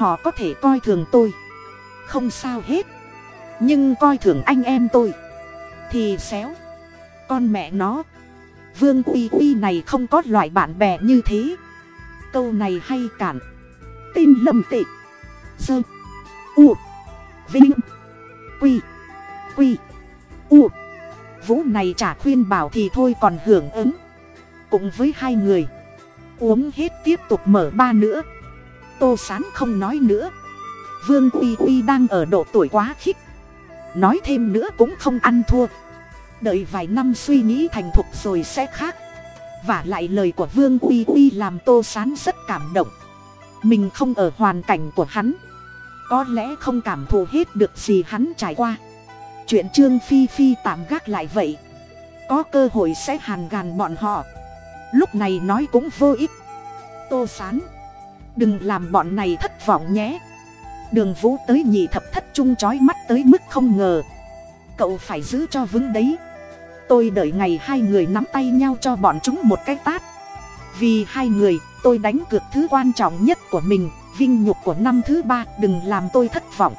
họ có thể coi thường tôi. Không sao hết. Nhưng coi thường anh em tôi. Thì xéo. Con mẹ nó. Vương uy uy này không có loại bạn bè như thế. Câu này hay cản. Tin lầm tị sơ. U. Vinh. Quy. Quy. U. Vũ này chả khuyên bảo thì thôi còn hưởng ứng. Cùng với hai người. Uống hết tiếp tục mở ba nữa tô sán không nói nữa. Vương uy uy đang ở độ tuổi quá khích. Nói thêm nữa cũng không ăn thua. Đợi vài năm suy nghĩ thành thục rồi sẽ khác. Và lại lời của vương uy uy làm tô sán rất cảm động. Mình không ở hoàn cảnh của hắn. Có lẽ không cảm thụ hết được gì hắn trải qua. Chuyện trương phi phi tạm gác lại vậy. Có cơ hội sẽ hàn gàn bọn họ. Lúc này nói cũng vô ích. Tô sán đừng làm bọn này thất vọng nhé. Đường vũ tới nhị thập thất trung trói mắt tới mức không ngờ. Cậu phải giữ cho vững đấy. Tôi đợi ngày hai người nắm tay nhau cho bọn chúng một cái tát. Vì hai người, tôi đánh cược thứ quan trọng nhất của mình, vinh nhục của năm thứ ba, đừng làm tôi thất vọng.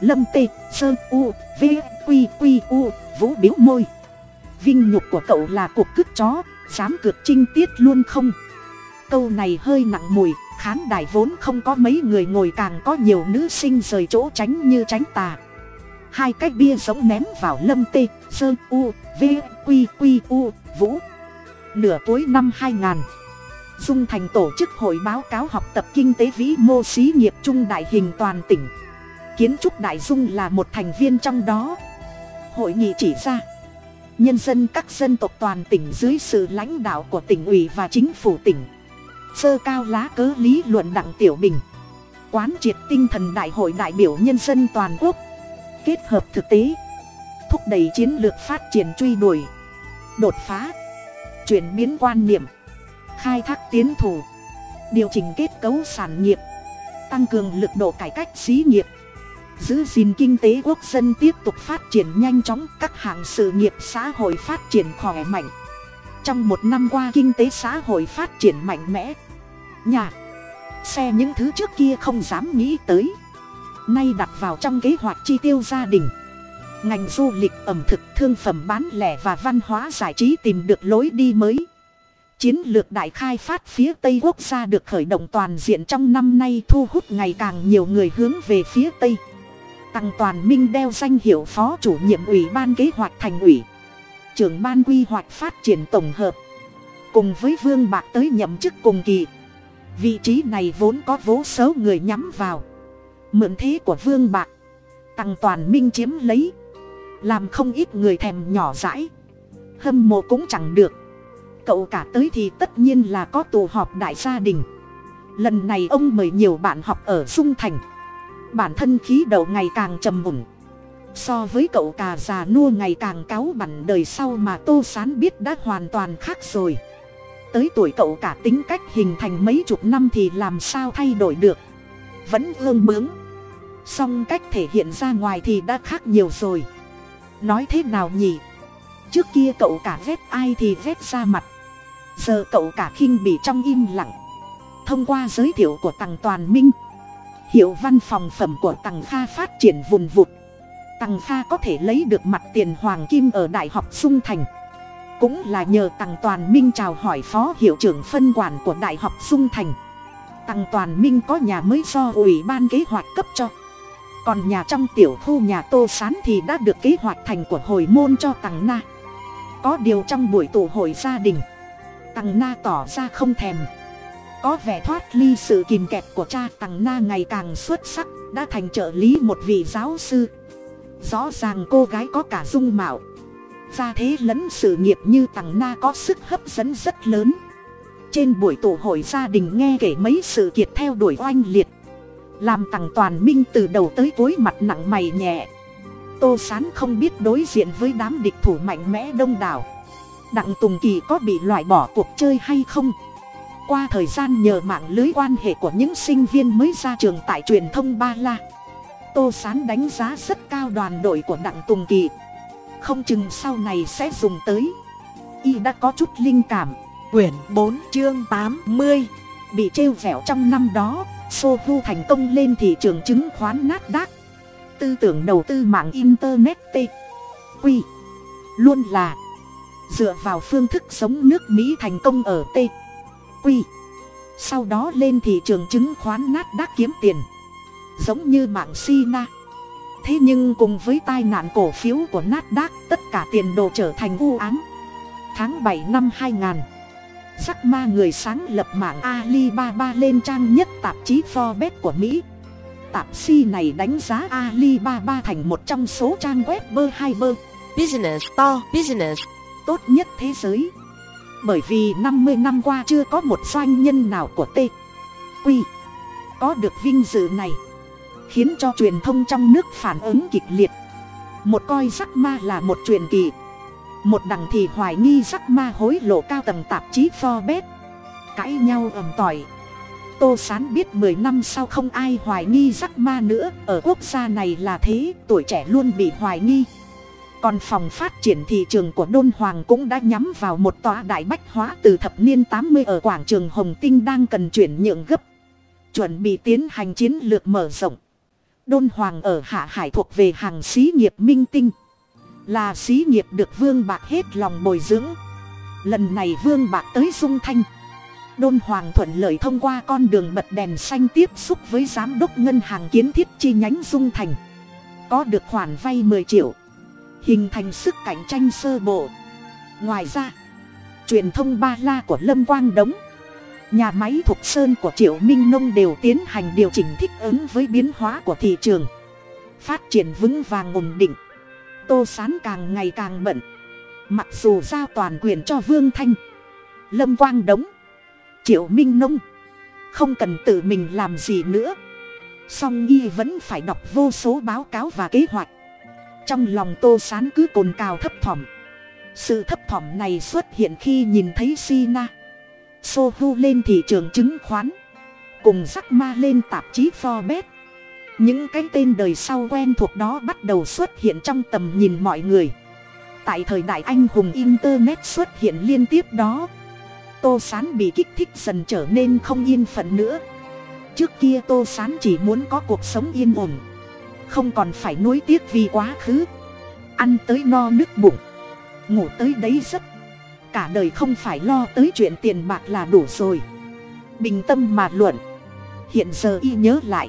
Lâm tê, sơ, u, v, q q, u, vũ biếu môi. Vinh nhục của cậu là cuộc cướp chó, dám cược trinh tiết luôn không? Câu này hơi nặng mùi khán đài vốn không có mấy người ngồi càng có nhiều nữ sinh rời chỗ tránh như tránh tà. Hai cái bia giống ném vào lâm tê, sơ, u, v, q q, u, vũ. Nửa cuối năm 2000 dung thành tổ chức hội báo cáo học tập kinh tế vĩ mô xí nghiệp trung đại hình toàn tỉnh. Kiến trúc đại dung là một thành viên trong đó. Hội nghị chỉ ra, nhân dân các dân tộc toàn tỉnh dưới sự lãnh đạo của tỉnh ủy và chính phủ tỉnh sơ cao lá cớ lý luận đặng tiểu bình. Quán triệt tinh thần đại hội đại biểu nhân dân toàn quốc. Kết hợp thực tế. Thúc đẩy chiến lược phát triển truy đuổi. Đột phá. Chuyển biến quan niệm. Khai thác tiến thủ. Điều chỉnh kết cấu sản nghiệp. Tăng cường lực độ cải cách xí nghiệp. Giữ gìn kinh tế quốc dân tiếp tục phát triển nhanh chóng các hạng sự nghiệp xã hội phát triển khỏe mạnh trong một năm qua kinh tế xã hội phát triển mạnh mẽ. Nhà. Xe những thứ trước kia không dám nghĩ tới. Nay đặt vào trong kế hoạch chi tiêu gia đình. Ngành du lịch ẩm thực, thương phẩm bán lẻ và văn hóa giải trí tìm được lối đi mới. Chiến lược đại khai phát phía tây quốc gia được khởi động toàn diện trong năm nay thu hút ngày càng nhiều người hướng về phía tây. Tăng toàn minh đeo danh hiệu phó chủ nhiệm ủy ban kế hoạch thành ủy trưởng ban quy hoạch phát triển tổng hợp. Cùng với vương bạc tới nhậm chức cùng kỳ. Vị trí này vốn có vô số người nhắm vào. Mượn thế của vương bạc. Tăng toàn minh chiếm lấy. Làm không ít người thèm nhỏ dãi. Hâm mộ cũng chẳng được. Cậu cả tới thì tất nhiên là có tụ họp đại gia đình. Lần này ông mời nhiều bạn học ở dung thành. Bản thân khí đậu ngày càng trầm mùn so với cậu cà già nua ngày càng cáu bẳn đời sau mà tô sán biết đã hoàn toàn khác rồi. Tới tuổi cậu cả tính cách hình thành mấy chục năm thì làm sao thay đổi được? Vẫn ương bướng. Song cách thể hiện ra ngoài thì đã khác nhiều rồi. Nói thế nào nhỉ? Trước kia cậu cả ghét ai thì ghét ra mặt. Giờ cậu cả khinh bị trong im lặng. Thông qua giới thiệu của tằng toàn minh, hiệu văn phòng phẩm của tằng kha phát triển vùn vụt tằng kha có thể lấy được mặt tiền hoàng kim ở đại học sung thành. Cũng là nhờ tằng toàn minh chào hỏi phó hiệu trưởng phân quản của đại học sung thành. Tằng toàn minh có nhà mới do ủy ban kế hoạch cấp cho. Còn nhà trong tiểu khu nhà tô sán thì đã được kế hoạch thành của hồi môn cho tằng na. Có điều trong buổi tụ hội gia đình, tằng na tỏ ra không thèm. Có vẻ thoát ly sự kìm kẹp của cha tằng na ngày càng xuất sắc, đã thành trợ lý một vị giáo sư rõ ràng cô gái có cả dung mạo. Gia thế lẫn sự nghiệp như tằng na có sức hấp dẫn rất lớn. Trên buổi tụ hội gia đình nghe kể mấy sự kiệt theo đuổi oanh liệt. Làm tằng toàn minh từ đầu tới cuối mặt nặng mày nhẹ. Tô sán không biết đối diện với đám địch thủ mạnh mẽ đông đảo. Đặng tùng kỳ có bị loại bỏ cuộc chơi hay không? Qua thời gian nhờ mạng lưới quan hệ của những sinh viên mới ra trường tại truyền thông ba la tô sán đánh giá rất cao đoàn đội của đặng tùng kỳ. Không chừng sau này sẽ dùng tới. Y đã có chút linh cảm. Quyển bốn, chương tám mươi. Bị trêu vẹo trong năm đó sô thu thành công lên thị trường chứng khoán nát đác tư tưởng đầu tư mạng internet t. Quy luôn là dựa vào phương thức sống nước mỹ thành công ở t. Quy sau đó lên thị trường chứng khoán nát đác kiếm tiền giống như mạng sina. Thế nhưng cùng với tai nạn cổ phiếu của nát đác tất cả tiền đồ trở thành u ám. Tháng bảy năm hai nghìn sắc ma người sáng lập mạng alibaba lên trang nhất tạp chí forbes của mỹ. Tạp si này đánh giá alibaba thành một trong số trang web bơ hai bơ. Business to business. Tốt nhất thế giới. Bởi vì năm mươi năm qua chưa có một doanh nhân nào của t quy có được vinh dự này khiến cho truyền thông trong nước phản ứng kịch liệt. Một coi sắc ma là một truyền kỳ. Một đằng thì hoài nghi sắc ma hối lộ cao tầng tạp chí forbes. Cãi nhau ầm tỏi. Tô sán biết mười năm sau không ai hoài nghi rắc ma nữa, ở quốc gia này là thế, tuổi trẻ luôn bị hoài nghi. Còn phòng phát triển thị trường của đôn hoàng cũng đã nhắm vào một tòa đại bách hóa từ thập niên tám mươi ở quảng trường hồng tinh đang cần chuyển nhượng gấp. Chuẩn bị tiến hành chiến lược mở rộng đôn hoàng ở hạ hải thuộc về hàng xí nghiệp minh tinh. Là xí nghiệp được vương bạc hết lòng bồi dưỡng. Lần này vương bạc tới dung thanh. Đôn hoàng thuận lợi thông qua con đường bật đèn xanh tiếp xúc với giám đốc ngân hàng kiến thiết chi nhánh dung thành. Có được khoản vay mười triệu. Hình thành sức cạnh tranh sơ bộ. Ngoài ra, truyền thông ba la của lâm quang đống nhà máy thục sơn của triệu minh nông đều tiến hành điều chỉnh thích ứng với biến hóa của thị trường. Phát triển vững vàng ổn định. Tô sán càng ngày càng bận. Mặc dù giao toàn quyền cho vương thanh, lâm quang đống, triệu minh nông, không cần tự mình làm gì nữa. Song y vẫn phải đọc vô số báo cáo và kế hoạch. Trong lòng tô sán cứ cồn cào thấp thỏm. Sự thấp thỏm này xuất hiện khi nhìn thấy Si Na sohu lên thị trường chứng khoán, cùng rắc ma lên tạp chí forbes. Những cái tên đời sau quen thuộc đó bắt đầu xuất hiện trong tầm nhìn mọi người. Tại thời đại anh hùng internet xuất hiện liên tiếp đó, tô sán bị kích thích dần trở nên không yên phận nữa. Trước kia tô sán chỉ muốn có cuộc sống yên ổn, không còn phải nuối tiếc vì quá khứ. Ăn tới no nước bụng, ngủ tới đấy giấc cả đời không phải lo tới chuyện tiền bạc là đủ rồi. Bình tâm mà luận. Hiện giờ y nhớ lại.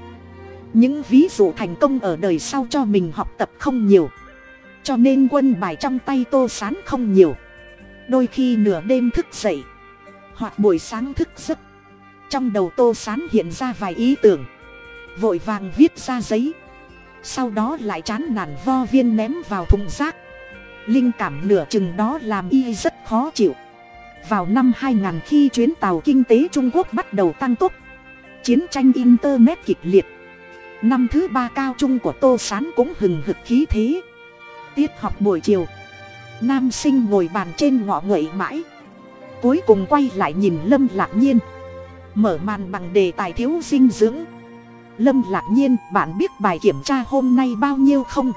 Những ví dụ thành công ở đời sau cho mình học tập không nhiều. Cho nên quân bài trong tay tô sán không nhiều. Đôi khi nửa đêm thức dậy. Hoặc buổi sáng thức giấc. Trong đầu tô sán hiện ra vài ý tưởng. Vội vàng viết ra giấy. Sau đó lại chán nản vo viên ném vào thùng rác linh cảm nửa chừng đó làm y rất khó chịu. Vào năm 2000 khi chuyến tàu kinh tế trung quốc bắt đầu tăng tốc, chiến tranh internet kịch liệt. Năm thứ ba cao trung của tô s á n cũng hừng hực khí thế. Tiết học buổi chiều, nam sinh ngồi bàn trên ngọ ngậy mãi, cuối cùng quay lại nhìn lâm lạc nhiên. Mở màn bằng đề tài thiếu dinh dưỡng. Lâm lạc nhiên, bạn biết bài kiểm tra hôm nay bao nhiêu không?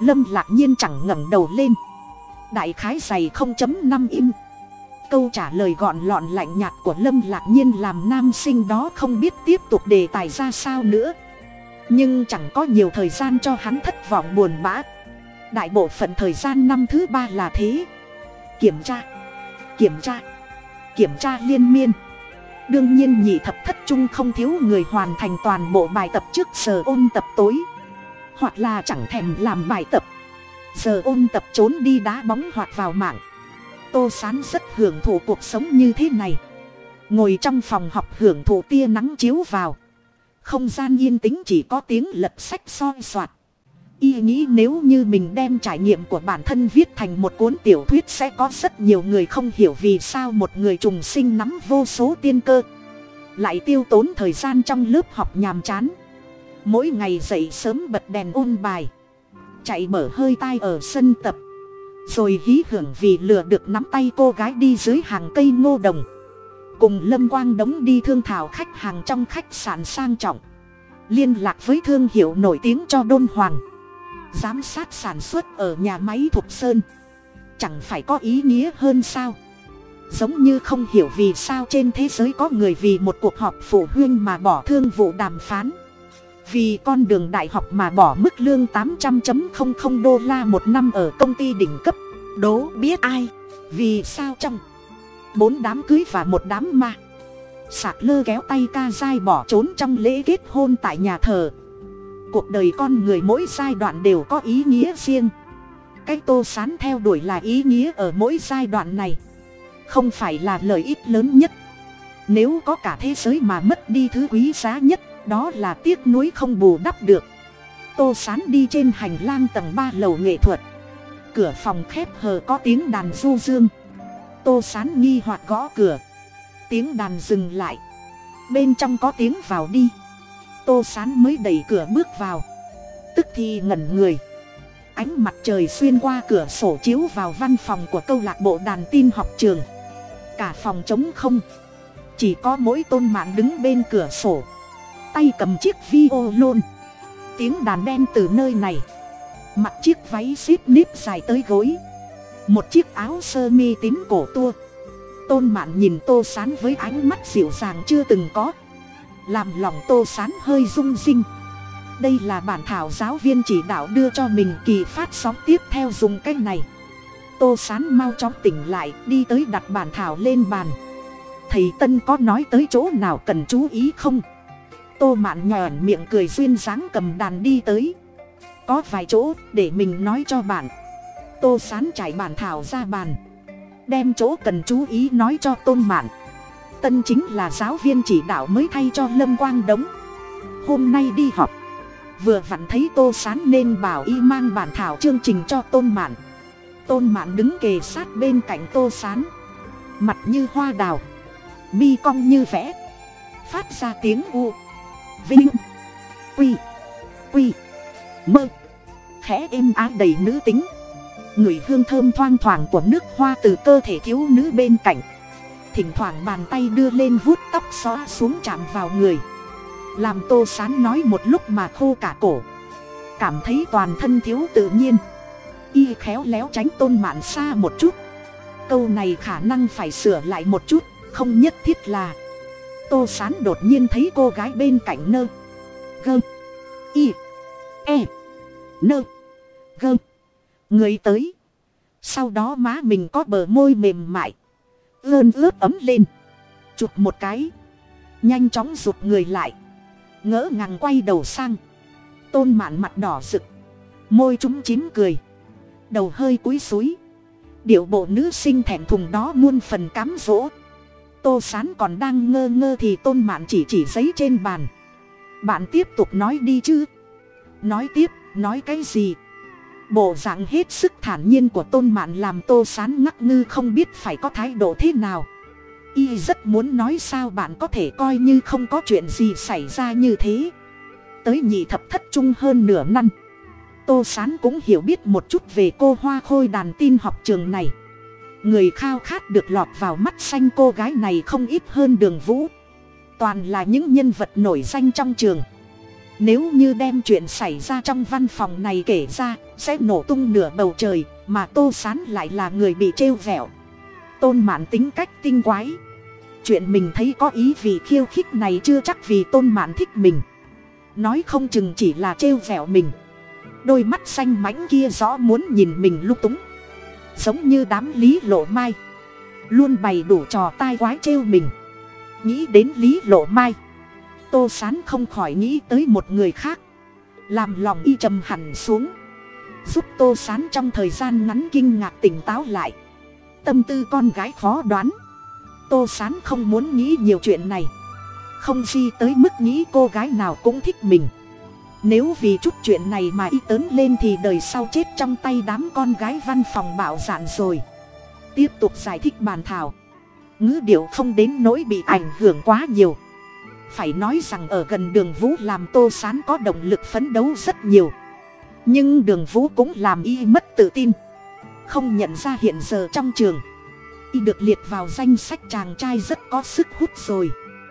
Lâm lạc nhiên chẳng ngẩng đầu lên. Đại khái dày không chấm năm im. Câu trả lời gọn lọn lạnh nhạt của lâm lạc nhiên làm nam sinh đó không biết tiếp tục đề tài ra sao nữa. Nhưng chẳng có nhiều thời gian cho hắn thất vọng buồn bã. Đại bộ phận thời gian năm thứ ba là thế. Kiểm tra kiểm tra kiểm tra liên miên. Đương nhiên nhị thập thất trung không thiếu người hoàn thành toàn bộ bài tập trước giờ ôn tập tối hoặc là chẳng thèm làm bài tập. Giờ ôn tập trốn đi đá bóng hoặc vào mạng. Tô sán rất hưởng thụ cuộc sống như thế này. Ngồi trong phòng học hưởng thụ tia nắng chiếu vào. Không gian yên tĩnh chỉ có tiếng lật sách soi soạt. Y nghĩ nếu như mình đem trải nghiệm của bản thân viết thành một cuốn tiểu thuyết sẽ có rất nhiều người không hiểu vì sao một người trùng sinh nắm vô số tiên cơ. Lại tiêu tốn thời gian trong lớp học nhàm chán mỗi ngày dậy sớm bật đèn ôn bài. Chạy mở hơi tai ở sân tập. Rồi hí hưởng vì lừa được nắm tay cô gái đi dưới hàng cây ngô đồng. Cùng lâm quang đống đi thương thảo khách hàng trong khách sạn sang trọng. Liên lạc với thương hiệu nổi tiếng cho đôn hoàng. Giám sát sản xuất ở nhà máy thục sơn. Chẳng phải có ý nghĩa hơn sao? Giống như không hiểu vì sao trên thế giới có người vì một cuộc họp phụ huynh mà bỏ thương vụ đàm phán vì con đường đại học mà bỏ mức lương tám trăm đô la một năm ở công ty đỉnh cấp. Đố biết ai? Vì sao trong bốn đám cưới và một đám ma? Sạc lơ kéo tay ca dai bỏ trốn trong lễ kết hôn tại nhà thờ. Cuộc đời con người mỗi giai đoạn đều có ý nghĩa riêng. Cái tô sán theo đuổi là ý nghĩa ở mỗi giai đoạn này. Không phải là lợi ích lớn nhất. Nếu có cả thế giới mà mất đi thứ quý giá nhất đó là tiếc nuối không bù đắp được. Tô sán đi trên hành lang tầng ba lầu nghệ thuật. Cửa phòng khép hờ có tiếng đàn du dương. Tô sán nghi hoặc gõ cửa. Tiếng đàn dừng lại. Bên trong có tiếng vào đi. Tô sán mới đẩy cửa bước vào. Tức thì ngẩn người. Ánh mặt trời xuyên qua cửa sổ chiếu vào văn phòng của câu lạc bộ đàn tin học trường. Cả phòng trống không. Chỉ có mỗi tôn mạn đứng bên cửa sổ tay cầm chiếc vi ô lôn tiếng đàn đen từ nơi này. Mặc chiếc váy xít nếp dài tới gối. Một chiếc áo sơ mi tím cổ tua. Tôn mạn nhìn tô sán với ánh mắt dịu dàng chưa từng có. Làm lòng tô sán hơi rung rinh. Đây là bản thảo giáo viên chỉ đạo đưa cho mình kỳ phát sóng tiếp theo dùng cách này. Tô sán mau chóng tỉnh lại, đi tới đặt bản thảo lên bàn. Thầy tân có nói tới chỗ nào cần chú ý không? Tô mạn nhòn miệng cười duyên dáng cầm đàn đi tới. Có vài chỗ để mình nói cho bạn. Tô sán trải bản thảo ra bàn. Đem chỗ cần chú ý nói cho tôn mạn. Tân chính là giáo viên chỉ đạo mới thay cho lâm quang đống. Hôm nay đi học. Vừa vặn thấy tô sán nên bảo y mang bản thảo chương trình cho tôn mạn. Tôn mạn đứng kề sát bên cạnh tô sán. Mặt như hoa đào. Mi cong như vẽ. Phát ra tiếng u vinh. Quy. Quy. Mơ. Khẽ êm ái đầy nữ tính. Người hương thơm thoang thoảng của nước hoa từ cơ thể thiếu nữ bên cạnh. Thỉnh thoảng bàn tay đưa lên vuốt tóc xóa xuống chạm vào người. Làm tô sán nói một lúc mà khô cả cổ. Cảm thấy toàn thân thiếu tự nhiên. Y khéo léo tránh tôn mạn xa một chút. Câu này khả năng phải sửa lại một chút, không nhất thiết là tô sán đột nhiên thấy cô gái bên cạnh nơ. Gơ. Y. E. Nơ. Gơ. Người tới. Sau đó má mình có bờ môi mềm mại. Ơn ướt ấm lên. Chụp một cái. Nhanh chóng rụt người lại. Ngỡ ngàng quay đầu sang. Tôn mạn mặt đỏ rực. Môi chúng chín cười. Đầu hơi cúi suối, điệu bộ nữ sinh thẹn thùng đó muôn phần cám dỗ tô sán còn đang ngơ ngơ thì tôn mạn chỉ chỉ giấy trên bàn. Bạn tiếp tục nói đi chứ? Nói tiếp, nói cái gì? Bộ dạng hết sức thản nhiên của tôn mạn làm tô sán ngắc ngư không biết phải có thái độ thế nào. Y rất muốn nói sao bạn có thể coi như không có chuyện gì xảy ra như thế. Tới nhị thập thất trung hơn nửa năm. Tô sán cũng hiểu biết một chút về cô hoa khôi đàn tin học trường này người khao khát được lọt vào mắt xanh cô gái này không ít hơn đường vũ. Toàn là những nhân vật nổi danh trong trường. Nếu như đem chuyện xảy ra trong văn phòng này kể ra, sẽ nổ tung nửa bầu trời, mà tô sán lại là người bị trêu vẹo. Tôn mạn tính cách tinh quái. Chuyện mình thấy có ý vì khiêu khích này chưa chắc vì tôn mạn thích mình. Nói không chừng chỉ là trêu vẹo mình. Đôi mắt xanh mãnh kia rõ muốn nhìn mình lung túng giống như đám lý lộ mai. Luôn bày đủ trò tai quái trêu mình. Nghĩ đến lý lộ mai. Tô sán không khỏi nghĩ tới một người khác. Làm lòng y trầm hẳn xuống. Giúp tô sán trong thời gian ngắn kinh ngạc tỉnh táo lại. Tâm tư con gái khó đoán. Tô sán không muốn nghĩ nhiều chuyện này. Không di tới mức nghĩ cô gái nào cũng thích mình nếu vì chút chuyện này mà y tớn lên thì đời sau chết trong tay đám con gái văn phòng bảo dạn rồi. Tiếp tục giải thích bàn thảo. Ngữ điệu không đến nỗi bị ảnh hưởng quá nhiều. Phải nói rằng ở gần đường vũ làm tô sán có động lực phấn đấu rất nhiều. Nhưng đường vũ cũng làm y mất tự tin. Không nhận ra hiện giờ trong trường. Y được liệt vào danh sách chàng trai rất có sức hút rồi.